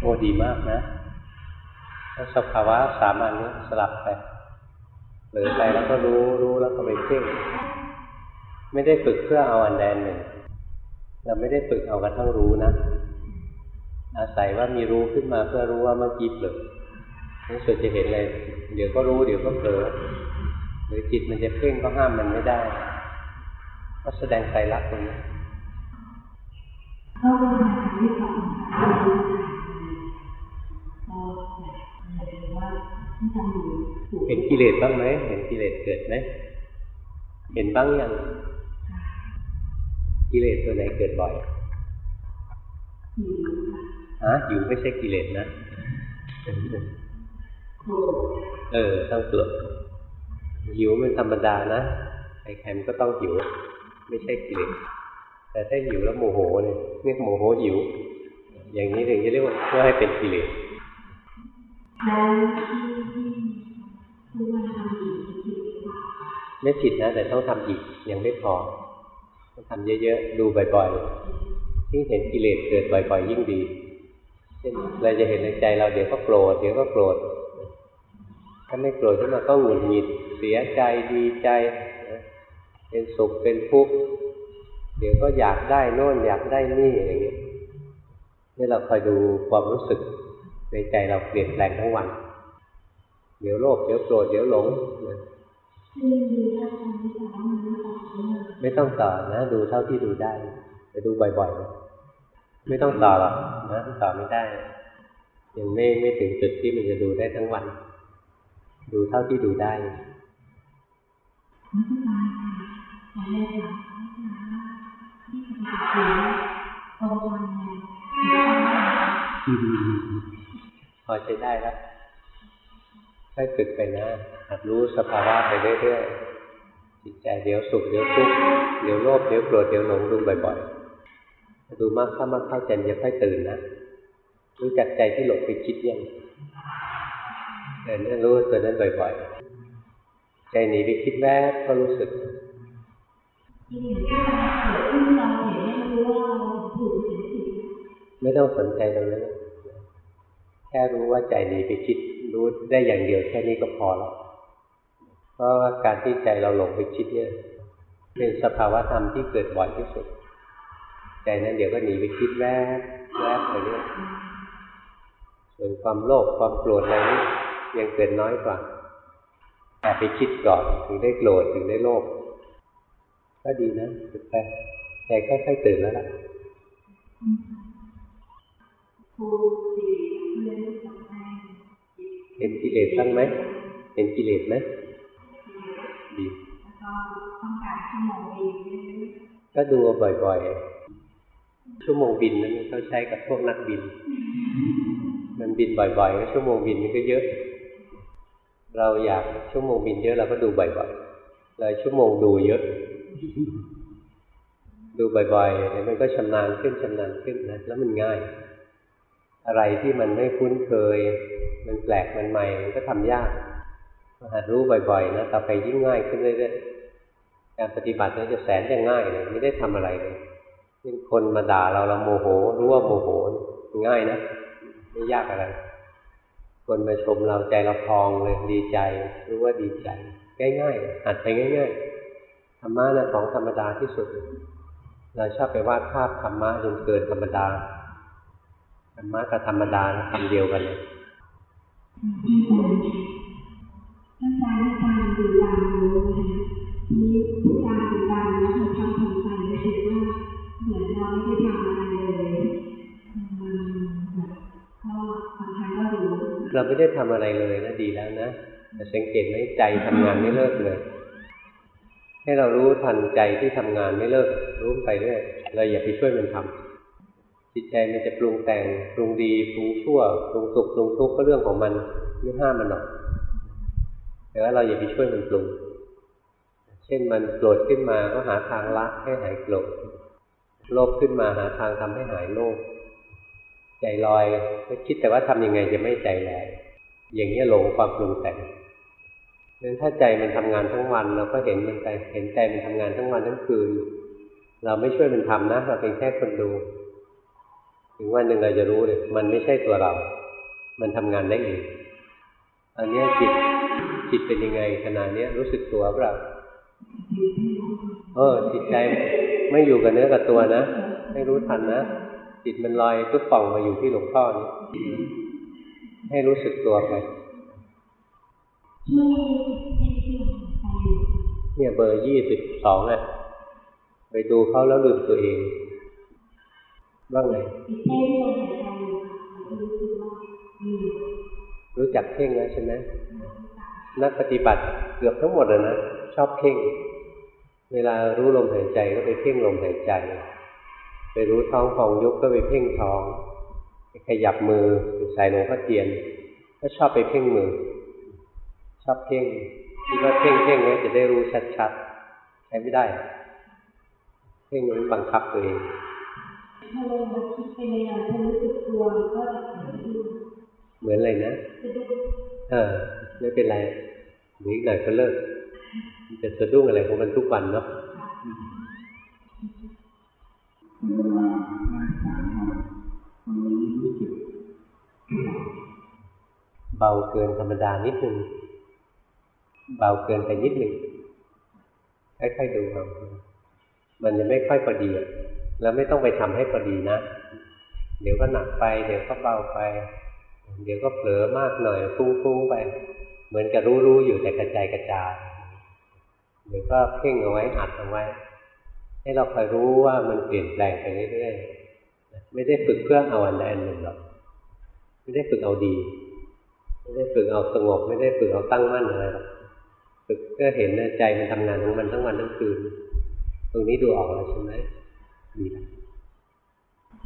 โอ้ดีมากนะถ้าสภาวะสามัญนี้สลับไปหรือไปแล้วก็รู้รู้แล้วก็ไปเพ่งไม่ได้ฝึกเพื่อเอาอันแดนหนึ่ง เราไม่ได้ฝึกเอากระทั่งรู้นะ อาศัยว่ามีรู้ขึ้นมาเพื่อรู้ว่าเมื่อกี้เผลอในสุดจะเห็นเลยเดี๋ยวก็รู้เดี๋ยวก็เผลอหรือจิตมันจะเพ่งก็ห้ามมันไม่ได้ ก็แสดงใจรักตรงนี้เข้าไปทางที่สองเห็นกิเลสบ้างไหมเห็นกิเลสเกิดไหมเห็นบ้างยังกิเลสตัวไหนเกิดบ่อยฮะอยู่ไม่ใช่กิเลสนะเออต้องเกลือหิวมันธรรมดานะใครๆมันก็ต้องหิว ไม่ใช่กิเลสแต่ถ้าหิวแล้วโมโหเนี่ยเรียกโมโหหิว อย่างนี้ถึงจะเรียกว่าเพื่อให้เป็นกิเลสไม่ผิดนะ แต่ต้องทำอีกยังไม่พอต้องทำเยอะๆ ดูบ่อยๆยิ่งเห็นกิเลสเกิดบ่อยๆ ยิ่งดีเช่นเราจะเห็นในใจเราเดี๋ยวก็โกรธเดี๋ยวก็โกรธถ้าไม่โกรธขึ้นมาก็หงุดหงิดเสียใจดีใจ เป็นสุขเป็นทุกข์เดี๋ยวก็อยากได้โน่นอยากได้นี่อย่างนี้ยนี่เราคอยดูความรู้สึกในใจเราเปลี่ยนแปลงทั้งวัน เดี๋ยวโลภเดี๋ยวโกรธเดี๋ยวหลงไม่ต้องต่อนะ ดูเท่าที่ดูได้ไปดูบ่อยๆ ไม่ต้องต่อหรอกนะต่อไม่ได้ยังไม่ไม่ถึงจุดที่มันจะดูได้ทั้งวัน ดูเท่าที่ดูได้ พอใช้ได้แล้วค่อยฝึกไปนะหัดรู้สภาวะไปเรื่อยๆจิตใจเดี๋ยวสุขเดี๋ยวทุกข์เดี๋ยวโลภเดี๋ยวโกรธเดี๋ยวหลงดูบ่อยๆดูมากเข้ามากเข้าใจจะค่อยตื่นนะรู้จักใจที่หลงไปคิดยังแต่นี่รู้ตัวนั้นบ่อยๆ ใจหนีไปคิดแวบก็รู้สึก ไม่ต้องสนใจตรงนั้นแค่รู้ว่าใจหนีไปคิดรู้ได้อย่างเดียวแค่นี้ก็พอแล้วเพราะว่าการที่ใจเราหลงไปคิดเนี่ย เป็นสภาวะธรรมที่เกิดบ่อยที่สุด ใจนั้นเดี๋ยวก็หนีไปคิดแวบแวบไปเรื่อยส่วนความโลภความโกรธอะไรนี่ยังเกิดน้อยกว่าแต่ไปคิดก่อนถึงได้โกรธถึงได้โลภ ก็ดีนะฝึกไปใจค่อยๆตื่นแล้วล่ะเห็นกิเลสบ้างไหมเห็นกิเลสไหมดีก็ดูบ่อยๆ ชั่วโมงบินนั้นเขาใช้กับพวกนักบิน มันบินบ่อยๆก็ชั่วโมงบินมันก็เยอะ เราอยากชั่วโมงบินเยอะเราก็ดูบ่อยๆเลยชั่วโมงดูเยอะ ดูบ่อยๆเดี๋ยวมันก็ชำนาญขึ้นชำนาญขึ้นนะแล้วมันง่าย อะไรที่มันไม่คุ้นเคย มันแปลกมันใหม่ มันก็ทำยากหัดรู้บ่อยๆนะต่อไปยิ่งง่ายขึ้นเรื่อยๆการปฏิบัตินี้จะแสนจะง่ายเลยไม่ได้ทำอะไรเลยเช่นคนมาด่าเราเราโมโหรู้ว่าโมโหง่ายนะไม่ยากอะไร คนมาชมเราใจเราพองเลยดีใจ รู้ว่าดีใจ ง่ายๆหัดไปง่าย ๆ ธรรมะนะของธรรมดาที่สุดเราชอบไปวาดภาพธรรมะจนเกินธรรมดาธรรมะกับธรรมดาคำเดียวกันเลยท่านอาจารย์ท่านดูตามรู้นะคะทีนี้ผู้การดูตามแล้วเราทำทำไปรู้สึกว่าเหมือนเราไม่ได้ทำอะไรเลยมันแบบก็บางครั้งก็รู้เราไม่ได้ทำอะไรเลยนะดีแล้วนะแต่สังเกตไหมใจทำงานไม่เลิกเลย ให้เรารู้ทันใจที่ทำงานไม่เลิกรู้ไปเรื่อยเราอย่าไปช่วยมันทำจิตใจมันจะปรุงแต่งปรุงดีปรุงชั่วปรุงสุขปรุงทุกข์ก็เรื่องของมันไม่ห้ามมันหรอกแต่ว่าเราอย่าไปช่วยมันปรุง เช่นมันโกรธขึ้นมาก็หาทางละให้หายโกรธโลภขึ้นมาหาทางทำให้หายโลภใจลอยก็คิดแต่ว่าทำยังไงจะไม่ใจลอยอย่างนี้หลงความปรุงแต่ง งั้นถ้าใจมันทำงานทั้งวัน เราก็เห็นมันไปเห็นใจมันทำงานทั้งวันทั้งคืน เราไม่ช่วยมันทำนะ เราเป็นแค่คนดู ถึงวันหนึ่งเราจะรู้เลยมันไม่ใช่ตัวเรา มันทำงานได้เองตอนนี้จิตจิตเป็นยังไงขณะนี้ยรู้สึกตัวเปล่าเออ จิตใจไม่อยู่กับเนื้อกับตัวนะให้รู้ทันนะจิตมันลอยตุ๊บป่องมาอยู่ที่หลวงพ่อนี่ให้รู้สึกตัวไป เนี่ยเบอร์ยี่สิบสองอะ ไปดูเขาแล้วลืมตัวเองบ้างไงอีกแค่ที่ลมหายใจอยู่ค่ะเรารู้สึกว่ามีรู้จักเพ่งแล้วใช่ไหมนักปฏิบัติเกือบทั้งหมดเลยนะชอบเพ่ง เวลารู้ลมหายใจก็ไปเพ่งลมหายใจ ไปรู้ท้องฟองยุบก็ไปเพ่งท้อง ไปขยับมือใส่หลวงพ่อเทียน ก็ชอบไปเพ่งมือช อบเพ่งคิดว่าเพ่งเพ่งไว้จะได้รู้ชัดๆใช้ไม่ได้ เพ่งนั้นบังคับตัวเองพอลงมาคิดไปในเราพอรู้สึกตัวก็จะเกิดขึ้นเหมือนอะไรนะจะดูเออไม่เป็นไรหรืออีกหน่อยก็เลิกมันจะสะดุ้งอะไรของมันทุกวันเนาะเวลาได้สามวันวันนี้รู้สึกเบาเกินธรรมดานิดนึง เบาเกินไปนิดหนึ่งค่อยๆดูเอามันจะไม่ค่อยพอดีแล้วไม่ต้องไปทำให้พอดีนะ เดี๋ยวก็หนักไป เดี๋ยวก็เบาไป เดี๋ยวก็เผลอมากหน่อยฟุ้งๆไป เหมือนกับรู้ๆอยู่แต่กระจายกระจายเดี๋ยวก็เพ่งเอาไว้อัดเอาไว้ ให้เราคอยรู้ว่ามันเปลี่ยนแปลงไปเรื่อยๆไม่ได้ฝึกเพื่อเอาอันใดอันหนึ่งหรอกไม่ได้ฝึกเอาดี ไม่ได้ฝึกเอาสงบ ไม่ได้ฝึกเอาตั้งมั่นอะไรหรอก ฝึกก็เห็นนะใจมันทำงานของมันทั้งวันทั้งคืน ตรงนี้ดูออกแล้วใช่ไหมดีแล้ว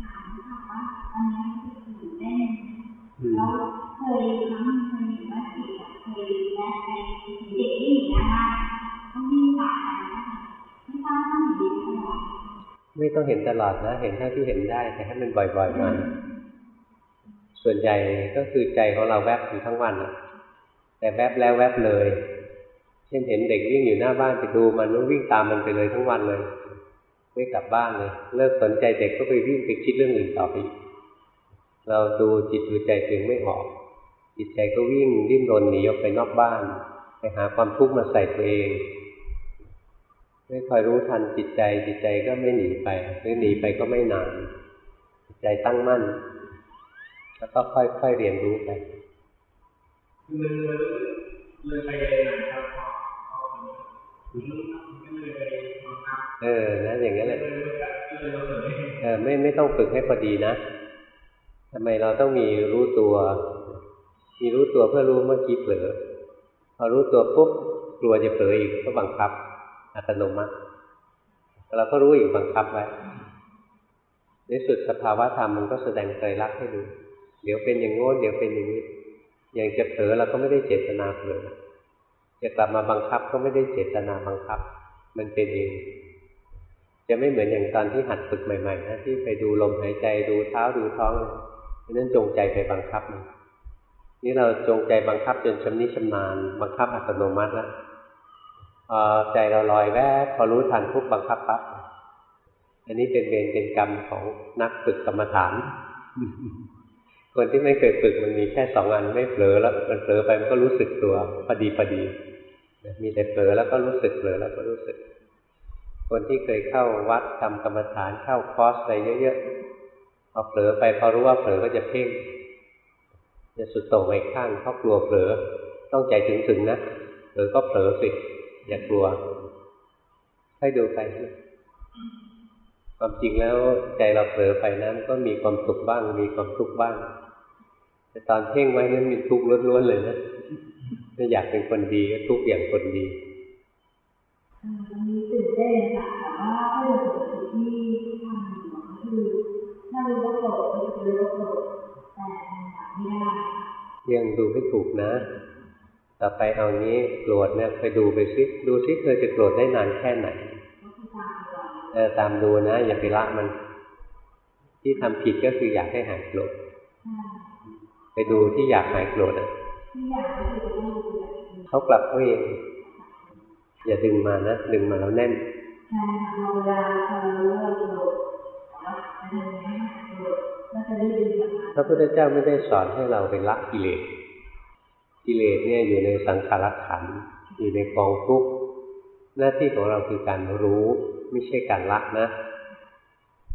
ถามค่ะว่าตอนนี้ตื่นเต้นอืมแล้วเคยครั้งหนึ่งเคยเห็นว่าจิตอะเคยแวะไปเห็นเด็กที่อยู่หน้าบ้านต้องวิ่งตามกันนะคะไม่ทราบว่าหนีได้ไหมไม่ต้องเห็นตลอดนะ เห็นเท่าที่เห็นได้ แต่ให้มันบ่อยๆหน่อยส่วนใหญ่ก็คือใจของเราแวบอยู่ทั้งวันอะแต่แวบแล้วแวบเลยเช่นเห็นเด็กวิ่งอยู่หน้าบ้านไปดูมันแล้ววิ่งตามมันไปเลยทั้งวันเลย ไม่กลับบ้านเลย เลิกสนใจเด็กก็ไปวิ่งไปคิดเรื่องอื่นต่อไป เราดูจิตดูใจตัวเองไม่ออก จิตใจก็วิ่งดิ้นรนหนีออกไปนอกบ้าน ไปหาความทุกข์มาใส่ตัวเอง ไม่คอยรู้ทันจิตใจ จิตใจก็ไม่หนีไปหรือหนีไปก็ไม่นานจิตใจตั้งมั่น แล้วก็ค่อยๆเรียนรู้ไปมันเลยไปเลยนะครับ เออนะอย่างนั้นแหละเออไม่ไม่ต้องฝึกให้พอดีนะทำไมเราต้องมีรู้ตัว มีรู้ตัวเพื่อรู้เมื่อกี้เผลอพอรู้ตัวปุ๊บกลัวจะเผลออีกก็บังคับ อัตโนมัติเราก็รู้อีกบังคับไว้ในสุดสภาวะธรรมมันก็แสดงไตรลักให้ดู เดี๋ยวเป็นอย่างโน้นเดี๋ยวเป็นอย่างนี้ อย่างจะเผลอเราก็ไม่ได้เจตนาเผลอ จะกลับมาบังคับก็ไม่ได้เจตนาบังคับ มันเป็นเอง จะไม่เหมือนอย่างตอนที่หัดฝึกใหม่ๆนะที่ไปดูลมหายใจดูเท้าดูท้องนั้นจงใจไปบังคับมันนี่เราจงใจบังคับจนชำนิชำนาญบังคับอัตโนมัติแล้วพอใจเราลอยแวบพอรู้ทันปุ๊บบังคับปั๊บอันนี้เป็นเวรเป็นกรรมของนักฝึกกรรมฐาน คนที่ไม่เคยฝึกมันมีแค่สองอันไม่เผลอแล้วมันเผลอไปมันก็รู้สึกตัวพอดีพอดี มีแต่เผลอแล้วก็รู้สึกเผลอแล้วก็รู้สึก คนที่เคยเข้าวัดทำกรรมฐานเข้าคอร์สอะไรเยอะๆพอเผลอไปพอรู้ว่าเผลอก็จะเพ่งจะสุดโต่งไปข้างเพราะกลัวเผลอต้องใจถึงๆนะเผลอก็เผลอสิอย่ากลัวให้ดูไปความจริงแล้วใจเราเผลอไปนะมันก็มีความสุขบ้าง มีความทุกข์บ้าง แต่ตอนเพ่งไว้นั้นมีทุกข์ล้วนๆเลยนะ ถ้าอยากเป็นคนดีก็ทุกข์อย่างคนดีเออตอนนี้ตื่นเต้นค่ะแต่ว่าถ้าเราปกติที่ทำอยู่ก็คือถ้ารู้ว่าโกรธก็จะรู้ว่าโกรธแต่ทำไม่ได้ยังดูไม่ถูกนะ ต่อไปเอางี้โกรธเนี่ยไปดูไปซิดูซิเธอจะโกรธได้นานแค่ไหนก็คือตามก่อนเออตามดูนะ อย่าไปละมัน ที่ทำผิดก็คืออยากให้หายโกรธใช่ไปดูที่อยากหายโกรธอะที่อยากก็คือ เขากลับเขาเอง อย่าดึงมานะ ดึงมาแล้วแน่นพระพุทธเจ้าไม่ได้สอนให้เราไปละกิเลส กิเลสเนี่ยอยู่ในสังขารขัน อยู่ในกองทุกข์ หน้าที่ของเราคือการรู้ ไม่ใช่การละนะ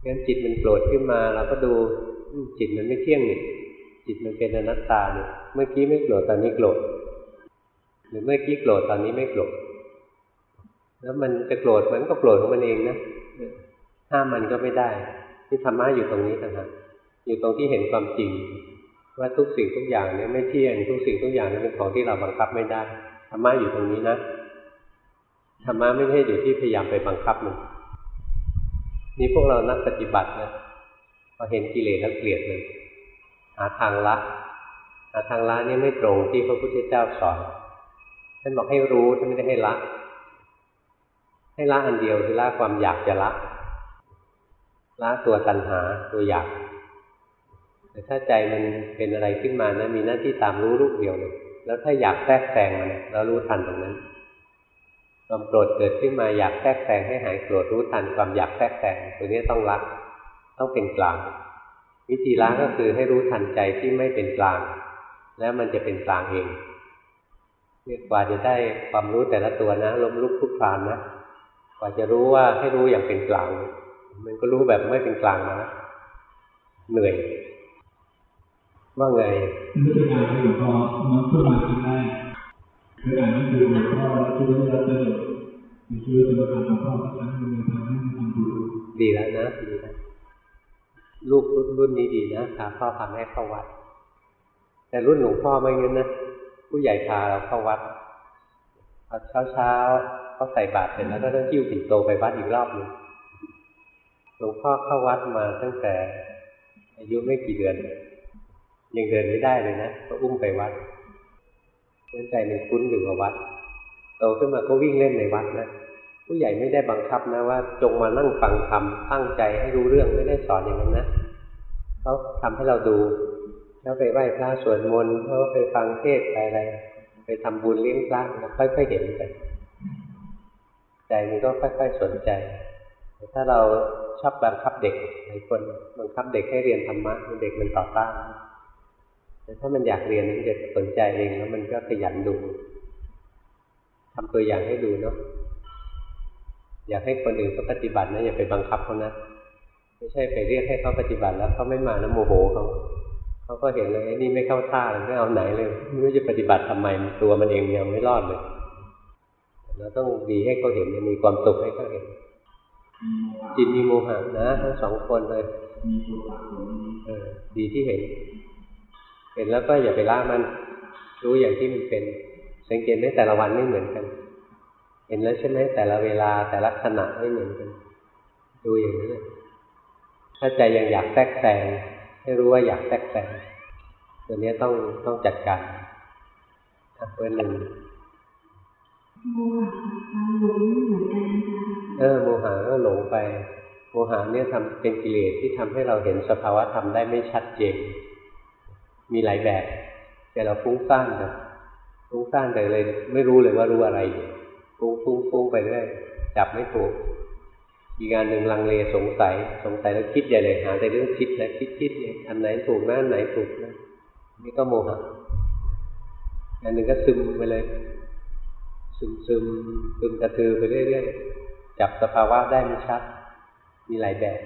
งั้นจิตมันโกรธขึ้นมาเราก็ดูจิตมันไม่เที่ยงนี่จิตมันเป็นอนัตตาเนี่ยเมื่อกี้ไม่โกรธตอนนี้โกรธ หรือเมื่อกี้โกรธตอนนี้ไม่โกรธแล้วมันจะโกรธมันก็โกรธของมันเองนะห้ามมันก็ไม่ได้ ที่ธรรมะอยู่ตรงนี้ต่างหากอยู่ตรงที่เห็นความจริง ว่าทุกสิ่งทุกอย่างเนี่ยไม่เที่ยงทุกสิ่งทุกอย่างเป็นของที่เราบังคับไม่ได้ธรรมะอยู่ตรงนี้นะธรรมะไม่ใช่อยู่ที่พยายามไปบังคับมันนี่พวกเรานักปฏิบัตินะพอเห็นกิเลสแล้วเกลียดเลยหาทางละหาทางละนี่ไม่ตรงที่พระพุทธเจ้าสอน ท่านบอกให้รู้ท่านไม่ได้ให้ละ ให้ละอันเดียวคือละความอยากจะละ ละตัวตัณหาตัวอยาก แต่ถ้าใจมันเป็นอะไรขึ้นมานะมีหน้าที่ตามรู้รูปเดียวเลย แล้วถ้าอยากแทรกแซงมันเรารู้ทันตรงนั้นความโกรธเกิดขึ้นมาอยากแทรกแซงให้หายโกรธรู้ทันความอยากแทรกแซงตัวนี้ต้องละต้องเป็นกลาง วิธีละก็คือให้รู้ทันใจที่ไม่เป็นกลาง แล้วมันจะเป็นกลางเอง กว่าจะได้ความรู้แต่ละตัวนะล้มลุกคลุกคลานนะกว่าจะรู้ว่าให้รู้อย่างเป็นกลาง มันก็รู้แบบไม่เป็นกลางมานะเหนื่อย ว่าไงไม่ใช่การที่หลวงพ่อมันเพิ่งมาครั้งแรกคืออ่านหนังสือหลวงพ่อแล้วคิดว่าจะเจอในชีวิตประจำหลวงพ่อสักครั้งหนึ่งทำให้มันทำบุญดีแล้วนะดีแล้วลูกรุ่นรุ่นนี้ดีนะพาพ่อพาแม่เข้าวัด แต่รุ่นหลวงพ่อไม่เงี้ยนะ ผู้ใหญ่พาเราเข้าวัดพอเช้าเช้าๆเขาใส่บาตรเสร็จแล้วก็ต้องยิ้วปิ่นโตไปวัดอีกรอบหนึงหลวงพ่อเข้าวัดมาตั้งแต่ อายุไม่กี่เดือน ยังเดินไม่ได้เลยนะก็อุ้มไปวัดเนื่องใจมันคุ้นอยู่กับวัดโตขึ้นมาก็วิ่งเล่นในวัดนะผู้ใหญ่ไม่ได้บังคับนะว่า จงมานั่งฟังธรรมตั้งใจให้รู้เรื่องไม่ได้สอนอย่างนั้นนะเขาทำให้เราดู แล้วไปไหว้พระสวดมนต์เขาไปฟังเทศไปอะไร ไปทำบุญเลี้ยงพระค่อยๆเห็นไปใจมันก็ค่อยๆสนใจ ถ้าเราชอบบังคับเด็กหลายคนบังคับเด็กให้เรียนธรรมะเด็กมันต่อต้านแต่ถ้ามันอยากเรียนมันจะสนใจเองแล้วมันก็ขยันดูทำตัวอย่างให้ดูเนาะอยากให้คนอื่นเขาปฏิบัตินะอย่าไปบังคับเขานะไม่ใช่ไปเรียกให้เขาปฏิบัติแล้วเขาไม่มาแล้วโมโหเขา เขาก็เห็นเลยไอ้นี่ไม่เข้าท่าเลยไม่เอาไหนเลยไม่รู้จะปฏิบัติทำไมตัวมันเองยังไม่รอดเลยเราต้องดีให้เขาเห็นมีความสุขให้เขาเห็นจิตมีโมหะนะทั้งสองคนเลยมีตัวตนตัวนี้เออดีที่เห็น เห็นแล้วก็อย่าไปละมัน รู้อย่างที่มันเป็น สังเกตไหมแต่ละวันไม่เหมือนกัน เห็นแล้วใช่ไหมแต่ละเวลาแต่ละขณะไม่เหมือนกัน ดูอย่างนี้เลยถ้าใจยังอยากแทรกแซง ให้รู้ว่าอยากแทรกแซงตัวนี้ต้องต้องจัดการอะเบอร์หนึ่งโมหะกับความหลงเหมือนกันนะคะเออโมหะก็หลงไป โมหะเนี่ยทำเป็นกิเลสที่ทำให้เราเห็นสภาวะธรรมได้ไม่ชัดเจน มีหลายแบบ แต่เราฟุ้งซ่านนะฟุ้งซ่านไปเลย ไม่รู้เลยว่ารู้อะไรอยู่ฟุ้งฟุ้งฟุ้งไปเรื่อยจับไม่ถูก อีกงานหนึ่งลังเลสงสัยสงสัยแล้วคิดใหญ่เลยหาแต่เรื่องคิดนะคิดคิดเนี่ยอันไหนถูกนะอันไหนถูกนะนี่ก็โมหะอันหนึ่งก็ซึมไปเลย ซึมซึมซึมกระตือไปเรื่อยๆจับสภาวะได้ไม่ชัด มีหลายแบบ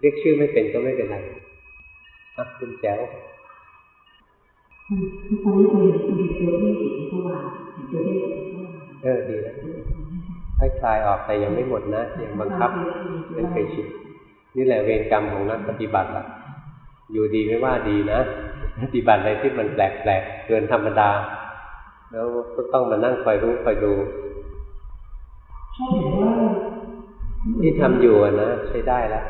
เรียกชื่อไม่เป็นก็ไม่เป็นไรอะคุณแจ๋วคือตอนนี้เราเห็นตัวเลขสีสว่างเห็นตัวเลขสีสว่างเออดีแล้ว ค่อยคลายออกแต่ยังไม่หมดนะยังบังคับไม่เคยชินนี่แหละเวรกรรมของนักปฏิบัติล่ะ อยู่ดีไม่ว่าดีนะ ปฏิบัติอะไรที่มันแปลกๆเกินธรรมดา แล้วก็ต้องมานั่งคอยรู้คอยดูชอบเห็นว่าที่ทำอยู่นะใช้ได้แล้ว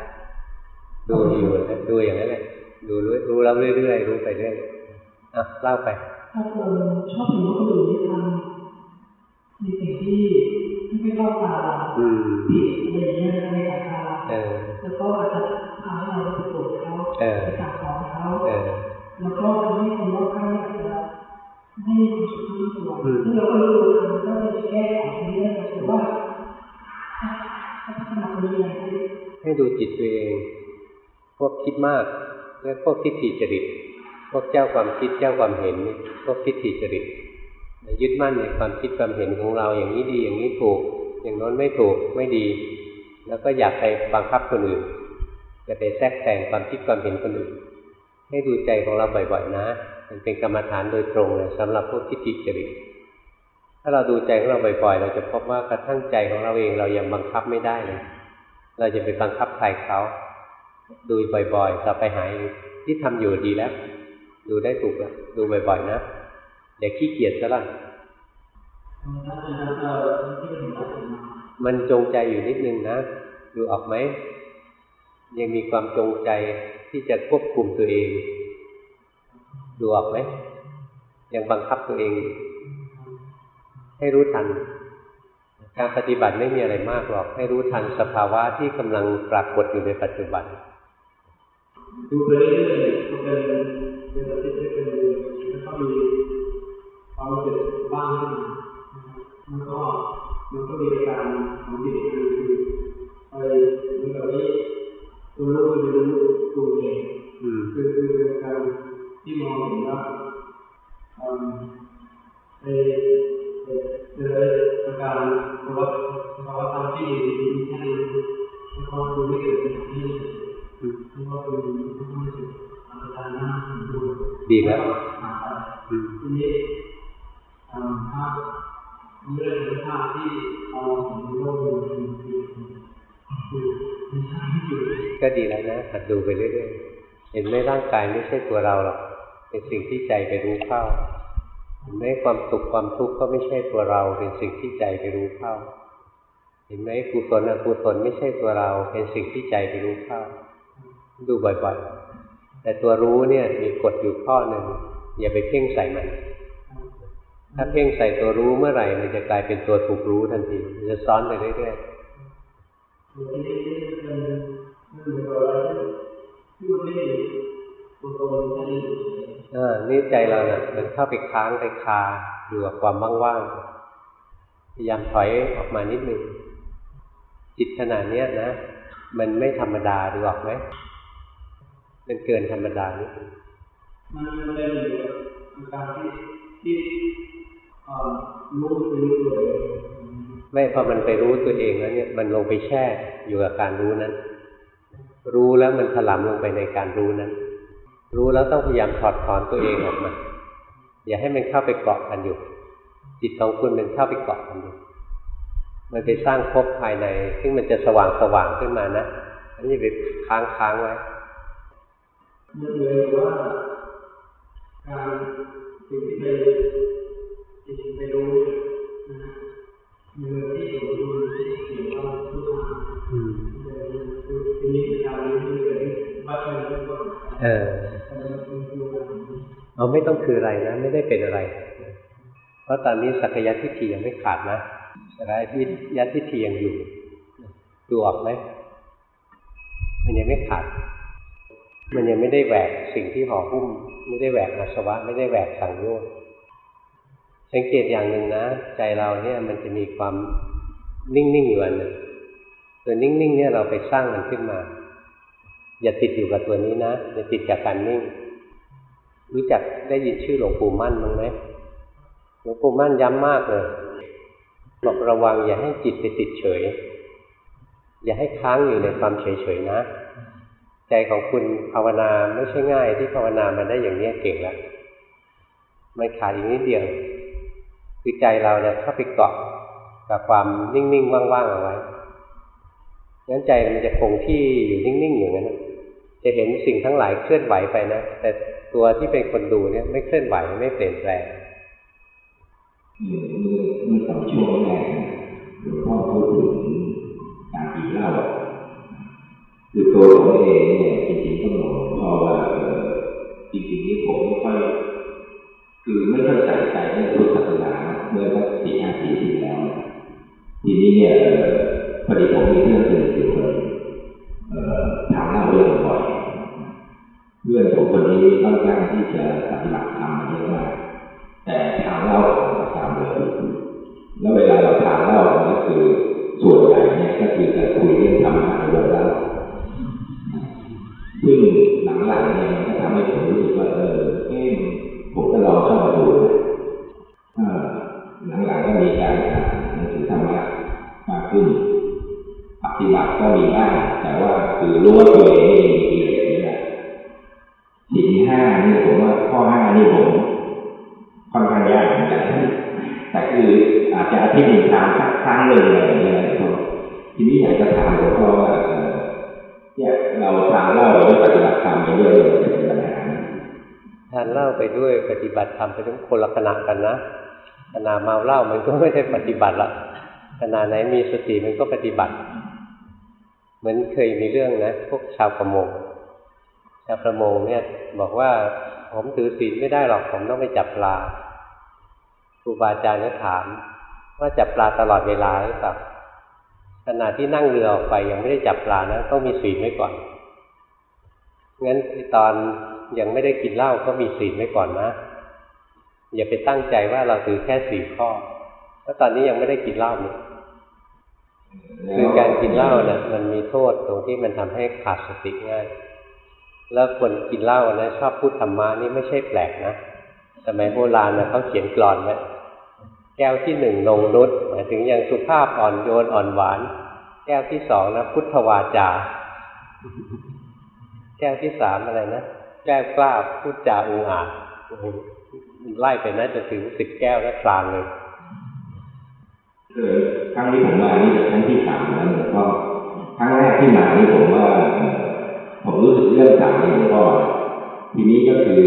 ดูอยู่นะดูอย่างนั้นแหละดูรู้รู้แล้วเรื่อยๆรู้ไปเรื่อยอะเล่าไปถ้าคนชอบเห็นว่าคนอื่นได้ทำในสิ่งที่ ไม่เข้าตาอืมผิดอะไรอย่างเงี้ยในสายตาเออแล้วก็อาจจะทำให้เราไปโกรธเขาเออไปสั่งสอนเขาเออแล้วก็ทำให้คนรอบข้างอาจจะให้มีความสุขทั้งตัวที่เราก็รู้ว่ามันก็จะแก้ไขเรื่องแต่ว่าถ้าพัฒนาตัวเองให้ดูจิตตัวเอง พวกคิดมากและพวกทิฏฐิจริต พวกเจ้าความคิดเจ้าความเห็นนี่พวกทิฏฐิจริต ยึดมั่นในความคิดความเห็นของเราอย่างนี้ดีอย่างนี้ถูก อย่างน้นไม่ถูกไม่ดี แล้วก็อยากไปบังคับคนอื่น จะไปแทรกแซงความคิดความเห็นคนอื่น ให้ดูใจของเราบ่อยๆนะ มันเป็นกรรมฐานโดยตรงเลยสำหรับพวกทิฏฐิจริตถ้าเราดูใจของเราบ่อยๆ เราจะพบว่ากระทั่งใจของเราเองเรายังบังคับไม่ได้เลยเราจะไปบังคับใครเขาดูบ่อยๆต่อไปหายที่ทำอยู่ดีแล้ว ดูได้ถูกแล้วดูบ่อยๆ นะ อย่าขี้เกียจซะละมันจงใจอยู่นิดนึงนะดูออกไหม ยังมีความจงใจที่จะควบคุมตัวเอง ดูออกไหม ยังบังคับตัวเอง ให้รู้ทัน การปฏิบัติไม่มีอะไรมากหรอก ให้รู้ทันสภาวะที่กำลังปรากฏอยู่ในปัจจุบันดูไปเรื่อยๆก็เป็น ความรู้สึกบ้างขึ้นมามันก็มันก็มีอาการของจิตคือไปเหมือนกับที่ตัวรู้ไปรู้ตัวเองคือคือการที่มองเห็นว่าอืมไอ้ไอ้เจออาการภาวะภาวะธรรมที่ดีที่แท้แล้วก็ดูไม่เกิดเป็นที่อืมแล้วก็ความรู้สึกอาการหน้าดูดีแล้วอืมทีนี้ อ่าภาพเรื่องภาพที่เราเห็นโลกมันคือคือมีทางที่อยู่ก็ดีแล้วนะหัดดูไปเรื่อยๆ เห็นไหมร่างกายไม่ใช่ตัวเราหรอก เป็นสิ่งที่ใจไปรู้เข้า เห็นไหมความสุขความทุกข์ก็ไม่ใช่ตัวเรา เป็นสิ่งที่ใจไปรู้เข้า เห็นไหมกุศลอกุศลไม่ใช่ตัวเรา เป็นสิ่งที่ใจไปรู้เข้า ดูบ่อยๆ แต่ตัวรู้เนี่ยมีกฎอยู่ข้อหนึ่งอย่าไปเพ่งใส่มัน ถ้าเพ่งใส่ตัวรู้เมื่อไหร่ มันจะกลายเป็นตัวถูกรู้ทันทีมันจะซ้อนไปเรื่อยๆทีนี้เป็นมันเหมือนกับอะไรที่มันไม่ดีตัวตนนี่อ่านี่ใจเราเนี่ยมันเข้าไปค้างไปคาอยู่กับความว่างๆพยายามถอยออกมานิดนึงจิตขนาดเนี้ยนะ มันไม่ธรรมดาดูออกไหมมันเกินธรรมดานิดนึงมันมันเป็นอยู่กับการที่ที่ ไปรู้ตัวเองไม่พอมันไปรู้ตัวเองแล้วเนี่ยมันลงไปแช่อยู่กับการรู้นั้น รู้แล้วมันถลำลงไปในการรู้นั้น รู้แล้วต้องพยายามถอดถอนตัวเองออกมา อย่าให้มันเข้าไปเกาะกันอยู่ จิตของคุณมันเข้าไปเกาะกันอยู่มันไปสร้างภพภายใน ซึ่งมันจะสว่างสว่างขึ้นมานะอันนี้ไปค้างค้างไว้มันเหมือนกับว่าการสิ่งที่ไป สิ่งที่ไปรู้นะเหมือที่ผมดูที่เขียนว่าทุกทางอืมคือทีนี้การู้เกิดบัตรเป็นต้นเออแต่มันเป็ไราไม่ต้องคืออะไรนะไม่ได้เป็นอะไร เพราะตอนนี้สักยทิฏฐิยังไม่ขาดนะสักยะทิฏฐิยังอยู่ดูออกไหมมันยังไม่ขาด มันยังไม่ได้แหวกสิ่งที่ห่อหุ้ม ไม่ได้แหวกอาสวะ ไม่ได้แหวกสังโยชน์ สังเกตอย่างหนึ่งนะ ใจเราเนี่ยมันจะมีความนิ่งๆอยู่อันหนึ่งตัวนิ่งๆเนี่ยเราไปสร้างมันขึ้นมา อย่าติดอยู่กับตัวนี้นะอย่าติดกับการนิ่ง รู้จักได้ยินชื่อหลวงปู่มั่นบ้งไหมหลวงปู่มั่นย้ำมากเลยบอกระวังอย่าให้จิตไปติดเฉย อย่าให้ค้างอยู่ในความเฉยๆนะ ใจของคุณภาวนาไม่ใช่ง่ายที่ภาวนามันได้อย่างนี้เก่งแล้วมันขาดอีกนิดเดียว คือใจเราเนี่ยเข้าไปเกาะกับความนิ่งๆว่างๆเอาไว้งั้นใจมันจะคงที่อยู่นิ่งๆอย่างนั้นจะเห็นสิ่งทั้งหลายเคลื่อนไหวไปนะ แต่ตัวที่เป็นคนดูเนี่ยไม่เคลื่อนไหวไม่เปลี่ยนแปลงเมื่อเมื่อตอนช่วงแรกเนี่ยหลวงพ่อพูดถึงการกินเหล้าคือตัวผมเองเนี่ยจริงๆต้องบอกหลวงพ่อว่าเออจริงๆนี่ผมไม่ค่อย คือไม่ค่อยใส่ใจเรื่องพุทธศาสนา เมื่อสักสี่ห้าปีที่แล้ว ทีนี้เนี่ยพอดีผมมีเพื่อนสนิทอยู่คนหนึ่งเอ่อถามเล่าเรื่องบ่อยเพื่อนผมคนนี้ค่อนข้างที่จะปฏิบัติธรรมเยอะมากแต่ทานเล้าของทานเลยแล้วเวลาเราทานเล้าก็คือส่วนใหญ่เนี่ยก็คือจะคุยเรื่องธรรมะในวงเล่าซึ่งหลังๆเนี่ยมันก็ทำให้ผมรู้สึกว่าเออเอ๊ะผมก็ลองเข้ามาดู หลังๆก็มีการอ่านหนังสือธรรมะมากขึ้นปฏิบัติก็มีบ้างแต่ว่าคือรู้ว่าตัวเองมีกิเลสนี่แหละสิ่ห้านี่ผมว่าข้อห้านี่ผมค่อนข้างยากเหมือนกันแต่คืออาจจะอาทิตย์หนึ่งทานสักครั้งหนึ่งอะไรอย่างเงี้ยทีนี้อยากจะถามหลวงพ่อว่าเนี่ยเราทานเหล้าเราปฏิบัติธรรมไปด้วยมันจะเป็นปัญหาทานเหล้าไปด้วยปฏิบัติธรรมไปทั้งคนละขณะกันนะ ขณะเมาเหล้ามันก็ไม่ได้ปฏิบัติละขณะไหนมีสติมันก็ปฏิบัติ เหมือนเคยมีเรื่องนะพวกชาวประมงชาวประมงเนี่ยบอกว่าผมถือศีลไม่ได้หรอกผมต้องไปจับปลาครูบาอาจารย์ก็ถาม ว่าจับปลาตลอดเวลาหรือเปล่าขณะที่นั่งเรือออกไปยังไม่ได้จับปลานะต้องมีศีลไว้ก่อนงั้นตอนยังไม่ได้กินเหล้าก็มีศีลไว้ก่อนนะ อย่าไปตั้งใจว่าเราถือแค่สี่ข้อเพราตอนนี้ยังไม่ได้กินเหล้าเนี่ยคือการกินเหล้านะ่ะ มันมีโทษตรงที่มันทำให้ขาดสติง่าย แล้วคนกินเหล้านะชอบพูดธรรมะนี่ไม่ใช่แปลกนะสมัยโบราณนะเขาเขียนกรอนไว้แก้วที่หนึ่งนงนุษหมายถึงยังสุภาพอ่อนโยนอ่อนหวาน แก้วที่สองนะพุทธวาจา แก้วที่สามอะไรนะแก้วกล้าพูดจาอุอาจ ไล่ไปนะจะถึงสิบแก้วแล้วกลางเลยเออครั้งที่ผมมานี่เป็นครั้งที่สามแล้วหลวงพ่อครั้งแรกที่มานี่ผมว่าผมรู้สึกเรื่องสามหลวงพ่อทีนี้ก็คือ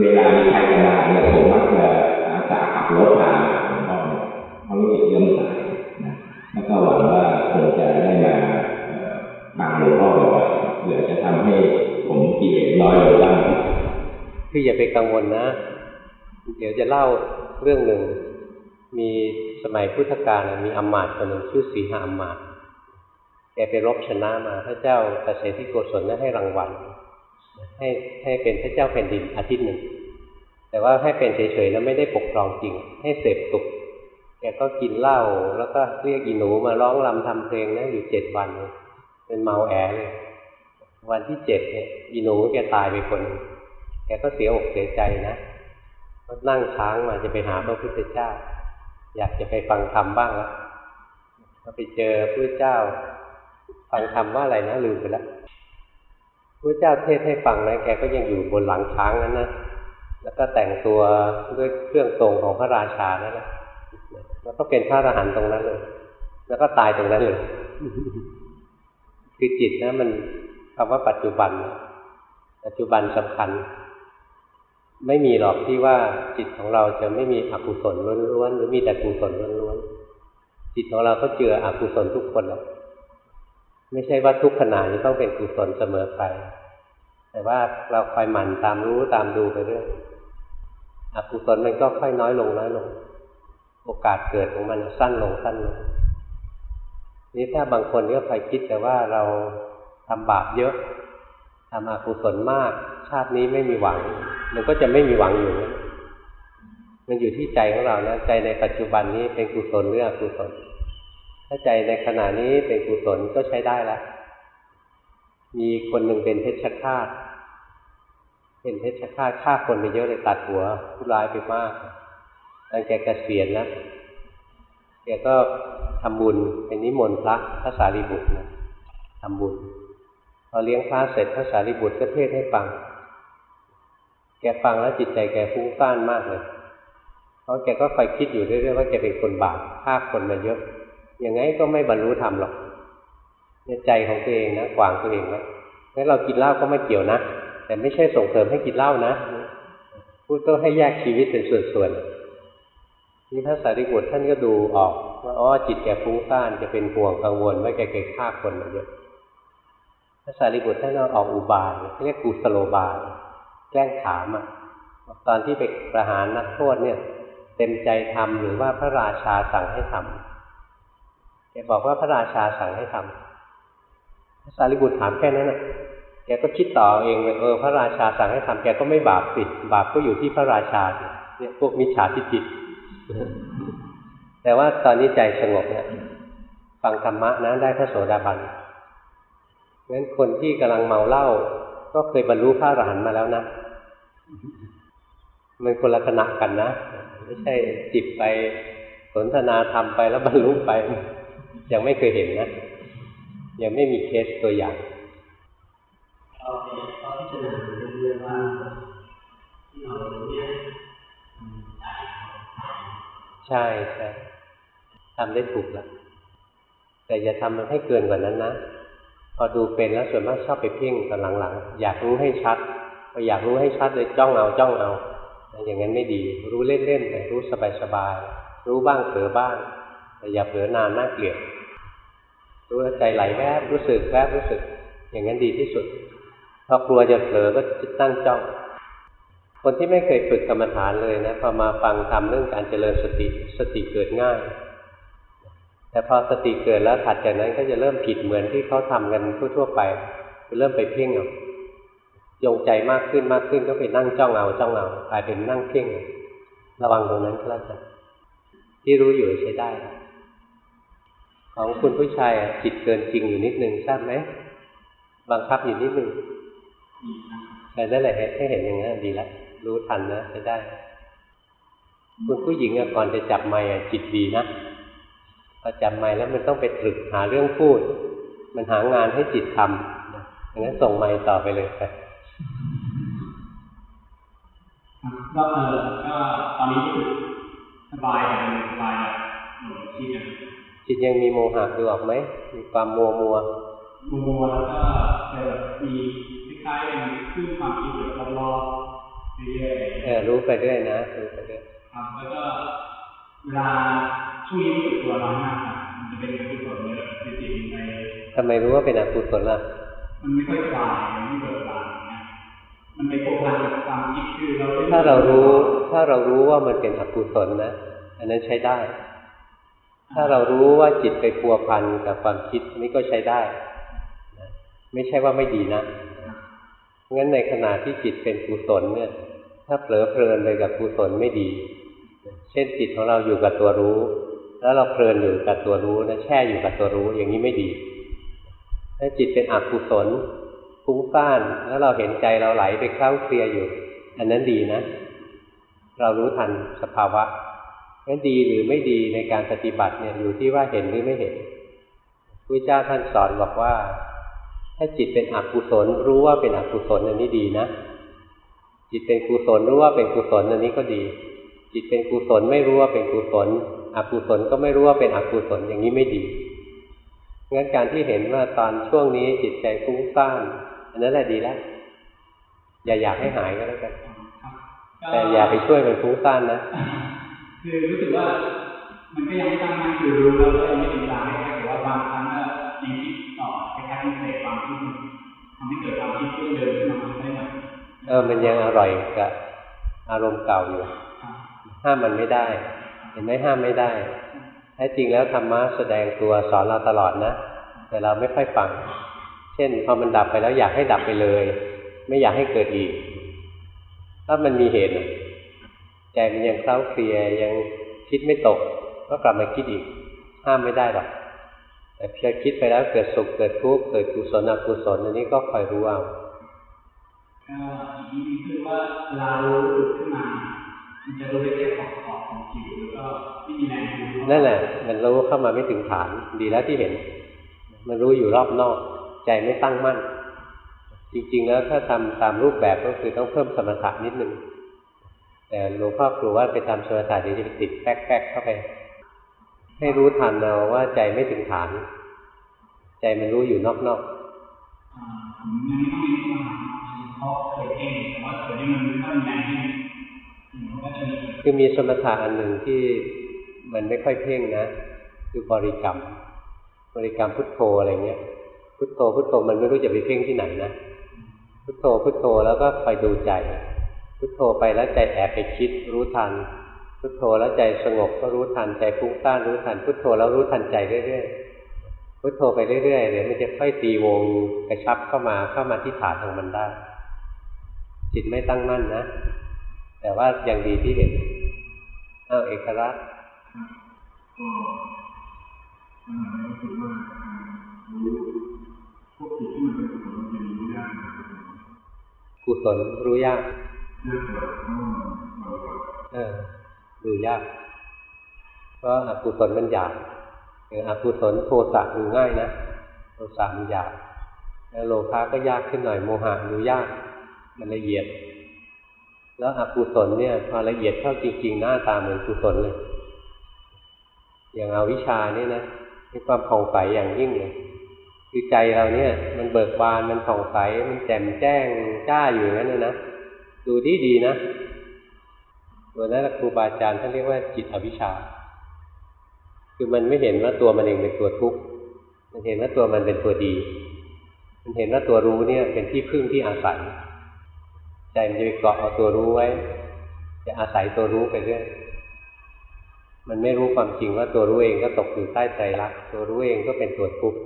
เวลามีใครจะมาเนี่ยผมมักจะอาสาขับรถพาหลวงพ่อเนี่ยเขารู้สึกเรื่องสายนะแล้วก็หวังว่าคงจะได้มาฟังหลวงพ่อบ่อยๆเพื่อจะทำให้ผมกิเลสน้อยลงบ้างคืออย่าไปกังวลนะ เดี๋ยวจะเล่าเรื่องหนึ่ง มีสมัยพุทธกาลมีอมาตย์คนหนึ่งชื่อสีหาอมาตย์แกไปรบชนะมาพระเจ้าตเสที่โกศลนั้นให้รางวัลให้ให้เป็นพระเจ้าแผ่นดินอาทิตย์หนึ่ง แต่ว่าให้เป็นเฉยๆแล้วไม่ได้ปกครองจริง ให้เสพตุกแกก็กินเหล้าแล้วก็เรียกอีหนูมาร้องรำทำเพลงนะอยู่เจ็ดวัน เป็นเมาแอเลยวันที่เจ็ดเนี่ยอีหนูแกตายไปคนแกก็เสียอกเสียใจนะ นั่งช้างมาจะไปหาพระพุทธเจ้า อยากจะไปฟังธรรมบ้างแล้วก็ไปเจอพระเจ้า ฟังธรรมว่าอะไรนะลืมไปแล้วพระเจ้าเทศให้ฟังนะแกก็ยังอยู่บนหลังช้างนั้นนะแล้วก็แต่งตัวด้วยเครื่องทรงของพระราชานั่นแหละแล้วก็เป็นพระอรหันต์ตรงนั้นเลย แล้วก็ตายตรงนั้นเลย คือจิตนะมันคำว่าปัจจุบัน ปัจจุบันสำคัญ ไม่มีหรอกที่ว่าจิตของเราจะไม่มีอกุศลล้วนๆหรือมีแต่กุศลล้วนๆจิตของเราก็เจืออกุศลทุกคนหรอกไม่ใช่ว่าทุกขณะจะต้องเป็นกุศลเสมอไป แต่ว่าเราคอยหมั่นตามรู้ตามดูไปเรื่อยอกุศลมันก็ค่อยน้อยลงน้อยลง โอกาสเกิดของมันสั้นลงสั้นลงนี่ถ้าบางคนก็คอยคิดแต่ว่าเราทำบาปเยอะทำอกุศลมากาตินี้ไม่มีหวัง มันก็จะไม่มีหวังอยู่ มันอยู่ที่ใจของเรานะใจในปัจจุบันนี้เป็นกุศลหรืออกุศล ถ้าใจในขณะนี้เป็นกุศลก็ใช้ได้แล้วมีคนหนึ่งเป็นเพชฌฆาตเป็นเพชฌฆาตฆ่าคนไปเยอะเลยตัดหัวผู้ร้ายไปมากตั้งแกเกษียณนะแกก็ทำบุญเป็นนิมนต์พระพระสารีบุตรนะทำบุญพอเลี้ยงพระเสร็จพระสารีบุตรก็เทศให้ฟัง แกฟังแล้วจิตใจแกฟุ้งซ่านมากเลยเพราะแกก็คอยคิดอยู่เรื่อยๆว่าแกเป็นคนบาปฆ่าคนมาเยอะ ยังไงก็ไม่บรรลุธรรมหรอกเนี่ยใจของตัวเองนะกวางตัวเองนะงั้นเรากินเหล้าก็ไม่เกี่ยวนะ แต่ไม่ใช่ส่งเสริมให้กินเหล้านะ พูดต้องให้แยกชีวิตเป็นส่วนๆนี่พระสารีบุตรท่านก็ดูออกว่าอ๋อจิตแกฟุ้งซ่านจะเป็นห่วงกังวลว่าแกเกิดฆ่าคนมาเยอะพระสารีบุตรท่านออกอุบายเรียกกุสโลบาย แกล้งถามอะตอนที่ไปประหารนักโทษเนี่ย เต็มใจทำหรือว่าพระราชาสั่งให้ทำแกบอกว่าพระราชาสั่งให้ทำพระสารีบุตรถามแค่นั้นน่ะ แกก็คิดต่อเองเลยเออพระราชาสั่งให้ทำแกก็ไม่บาปสิบาปก็อยู่ที่พระราชาเนี่ยพวกมิจฉาทิฏฐิแต่ว่าตอนนี้ใจสงบเนี่ยฟังธรรมะนะได้พระโสดาบันงั้นคนที่กำลังเมาเหล้า ก็เคยบรรลุพระอรหันต์มาแล้วนะมันคนละขณะกันนะไม่ใช่จิบไปสนทนาธรรมไปแล้วบรรลุไป ยังไม่เคยเห็นนะ ยังไม่มีเคสตัวอย่างเราเราพิจารณาเรื่อยๆว่าที่เรารู้เนี่ยใช่ใช่ทำได้ถูกแล้วแต่อย่าทำมันให้เกินกว่านั้นนะ พอดูเป็นแล้วส่วนมากชอบไปเพ่งตอนหลังๆ อยากรู้ให้ชัดพออยากรู้ให้ชัดเลยจ้องเอาจ้องเอา อย่างนั้นไม่ดี รู้เล่นๆไปรู้สบายๆรู้บ้างเผลอบ้างแต่อย่าเผลอนานน่าเกลียดรู้แล้วใจไหลแวบรู้สึกแวบรู้สึก อย่างนั้นดีที่สุดพอกลัวจะเผลอก็จะตั้งจ้อง คนที่ไม่เคยฝึกกรรมฐานเลยนะพอมาฟังทำเรื่องการเจริญสติสติเกิดง่าย แต่พอสติเกิดแล้วถัดจากนั้นก็จะเริ่มผิดเหมือนที่เขาทำกันทั่วๆไปเริ่มไปเพ่งเอายงใจมากขึ้นมากขึ้นก็ไปนั่งจ้องเอาจ้องเอากลายเป็นนั่งเพ่งระวังตรงนั้นก็แล้วกันที่รู้อยู่ใช้ได้ ของคุณผู้ชายจิตเกินจริงอยู่นิดนึงทราบไหมบังคับอยู่นิดนึงแต่นั่นแหละให้เห็นอย่างนั้นดีแล้วรู้ทันนะใช้ได้ คุณผู้หญิงก่อนจะจับไม้จิตดีนะ พอจับไม้แล้วมันต้องไปตรึกหาเรื่องพูด มันหางานให้จิตทำนะอย่างนั้นส่งไม้ต่อไปเลยไปก็เออก็ตอนนี้รู้สึกสบายแบบสบายแบบหนุนคิดนะจิตยังมีโมหะดูออกไหม มีความมัวมัวมัวๆแล้วก็จะแบบมีคล้ายๆเป็นคลื่นความคิดแบบรอบๆเรื่อยเออรู้ไปเรื่อยนะรู้ไปเรื่อยๆครับแล้วก็ เวลาช่วงนี้รู้สึกตัวน้อยมากครับมันจะเป็นการกุศลเลยจิตๆไปทำไมรู้ว่าเป็นอกุศลล่ะมันไม่ค่อยสบายมันไม่เบิกบานนะมันไปโคพันกับความคิดคือเราถ้าเรารู้ ถ้าเรารู้ว่ามันเป็นอกุศลนะ อันนั้นใช้ได้ ถ้าเรารู้ว่าจิตไปพัวพันกับความคิดนี่ก็ใช้ได้นะไม่ใช่ว่าไม่ดีนะงั้นในขณะที่จิตเป็นกุศลเนี่ย ถ้าเผลอเพลินไปกับกุศลไม่ดี เช่นจิตของเราอยู่กับตัวรู้ แล้วเราเพลินอยู่กับตัวรู้นะแช่อยู่กับตัวรู้อย่างนี้ไม่ดีถ้าจิตเป็นอกุศลฟุ้งซ่านแล้วเราเห็นใจเราไหลไปเคล้าเคลียอยู่ อันนั้นดีนะ เรารู้ทันสภาวะงั้นดีหรือไม่ดีในการปฏิบัติเนี่ยอยู่ที่ว่าเห็นหรือไม่เห็นพระเจ้าท่านสอนบอกว่า ถ้าจิตเป็นอกุศลรู้ว่าเป็นอกุศลอันนี้ดีนะ จิตเป็นกุศลรู้ว่าเป็นกุศลอันนี้ก็ดี จิตเป็นกุศลไม่รู้ว่าเป็นกุศลอกุศลก็ไม่รู้ว่าเป็นอกุศลอย่างนี้ไม่ดีงั้นการที่เห็นว่าตอนช่วงนี้จิตใจฟุ้งซ่านอันนั้นแหละดีแล้วอย่าอยากให้หายก็แล้วกันแต่อย่าไปช่วยมันฟุ้งซ่านนะคือรู้สึกว่ามันก็ยังไม่ตั้งมั่นคือรู้แล้วก็ยังไม่ถึงใจแต่ว่าบางครั้งก็ยังคิดต่อคล้ายๆมันเสพความคิดมันทำให้เกิดความคิดเรื่องเดิมขึ้นมาได้ไหมเออมันยังอร่อยกับอารมณ์เก่าอยู่ครับ ห้ามมันไม่ได้ เห็นไหมห้ามไม่ได้แท้จริงแล้วธรรมะแสดงตัวสอนเราตลอดนะ แต่เราไม่ค่อยฟัง เช่น พอมันดับไปแล้วอยากให้ดับไปเลย ไม่อยากให้เกิดอีก ถ้ามันมีเหตุน่ะใจมันยังเคล้าเคลียยังคิดไม่ตก ก็กลับมาคิดอีก ห้ามไม่ได้หรอกแต่เพียงคิดไปแล้วเกิดสุขเกิดทุกข์เกิดกุศลอกุศลอันนี้ก็คอยรู้เอาก็อีกนิดนึงคือว่าเวลารู้ขึ้นมา มันจะรู้ได้แค่ขอบขอบของผิวแล้วก็ไม่มีแรงรู้นั่นแหละ มันรู้เข้ามาไม่ถึงฐาน ดีแล้วที่เห็น มันรู้อยู่รอบนอก ใจไม่ตั้งมั่น จริง ๆ แล้วถ้าทำตามรูปแบบก็คือต้องเพิ่มสมถะนิดนึง แต่หลวงพ่อกลัวว่าไปทำสมถะเดี๋ยวจะไปติดแป๊กๆเข้าไป ให้รู้ทันเราว่าใจไม่ถึงฐาน ใจมันรู้อยู่นอกอ่าผมยังไม่ต้องเรียนมาเพราะเคยเองแต่ว่าเดี๋ยวนี้มันไม่มีแรงที่มันก็จะมีๆ คือมีสมถะอันหนึ่งที่มันไม่ค่อยเพ่งนะ คือบริกรรม บริกรรมพุทโธอะไรเงี้ย พุทโธพุทโธมันไม่รู้จะไปเพ่งที่ไหนนะ พุทโธพุทโธแล้วก็คอยดูใจ พุทโธไปแล้วใจแอบไปคิดรู้ทัน พุทโธแล้วใจสงบก็รู้ทันใจฟุ้งซ่านรู้ทัน พุทโธแล้วรู้ทันใจเรื่อยๆ พุทโธไปเรื่อยๆเดี๋ยวมันจะค่อยตีวงกระชับเข้ามาเข้ามาที่ฐานของมันได้ จิตไม่ตั้งมั่นนะ แต่ว่ายังดีที่เห็นอ้าเอกรัตน์ก็ปัญหาก็คือว่ารู้พวกจิตที่มันเป็นกุศลมันยังรู้ยากนะครับกุศลรู้ยากเอองจากว่าเราแบบเออดูยาก เพราะอกุศลมันหยาบอย่างอกุศลโทสะดูง่ายนะโทสะมันหยาบแล้วโลภะก็ยากขึ้นหน่อยโมหะดูยาก มันละเอียด แล้วอกุศลเนี่ยพอละเอียดเข้าจริง ๆ หน้าตาเหมือนกุศลเลย อย่างอาวิชานี่นะมีความผ่องใสอย่างยิ่งเลยคือใจเราเนี่ย มันเบิกบานมันผ่องใสมันแจ่มแจ้งจ้าอยู่อย่างนั้นนะนะดูดีดีๆนะตัวนั้นครูบาอาจารย์ท่านเรียกว่าจิตอวิชชา คือมันไม่เห็นว่าตัวมันเองเป็นตัวทุกข์มันเห็นว่าตัวมันเป็นตัวดี มันเห็นว่าตัวรู้เนี่ยเป็นที่พึ่งที่อาศัย ใจมันจะไปเกาะเอาตัวรู้ไว้ จะอาศัยตัวรู้ไปเรื่อยมันไม่รู้ความจริงว่าตัวรู้เองก็ตกอยู่ใต้ใจรักตัวรู้เองก็เป็นตัวทุกข์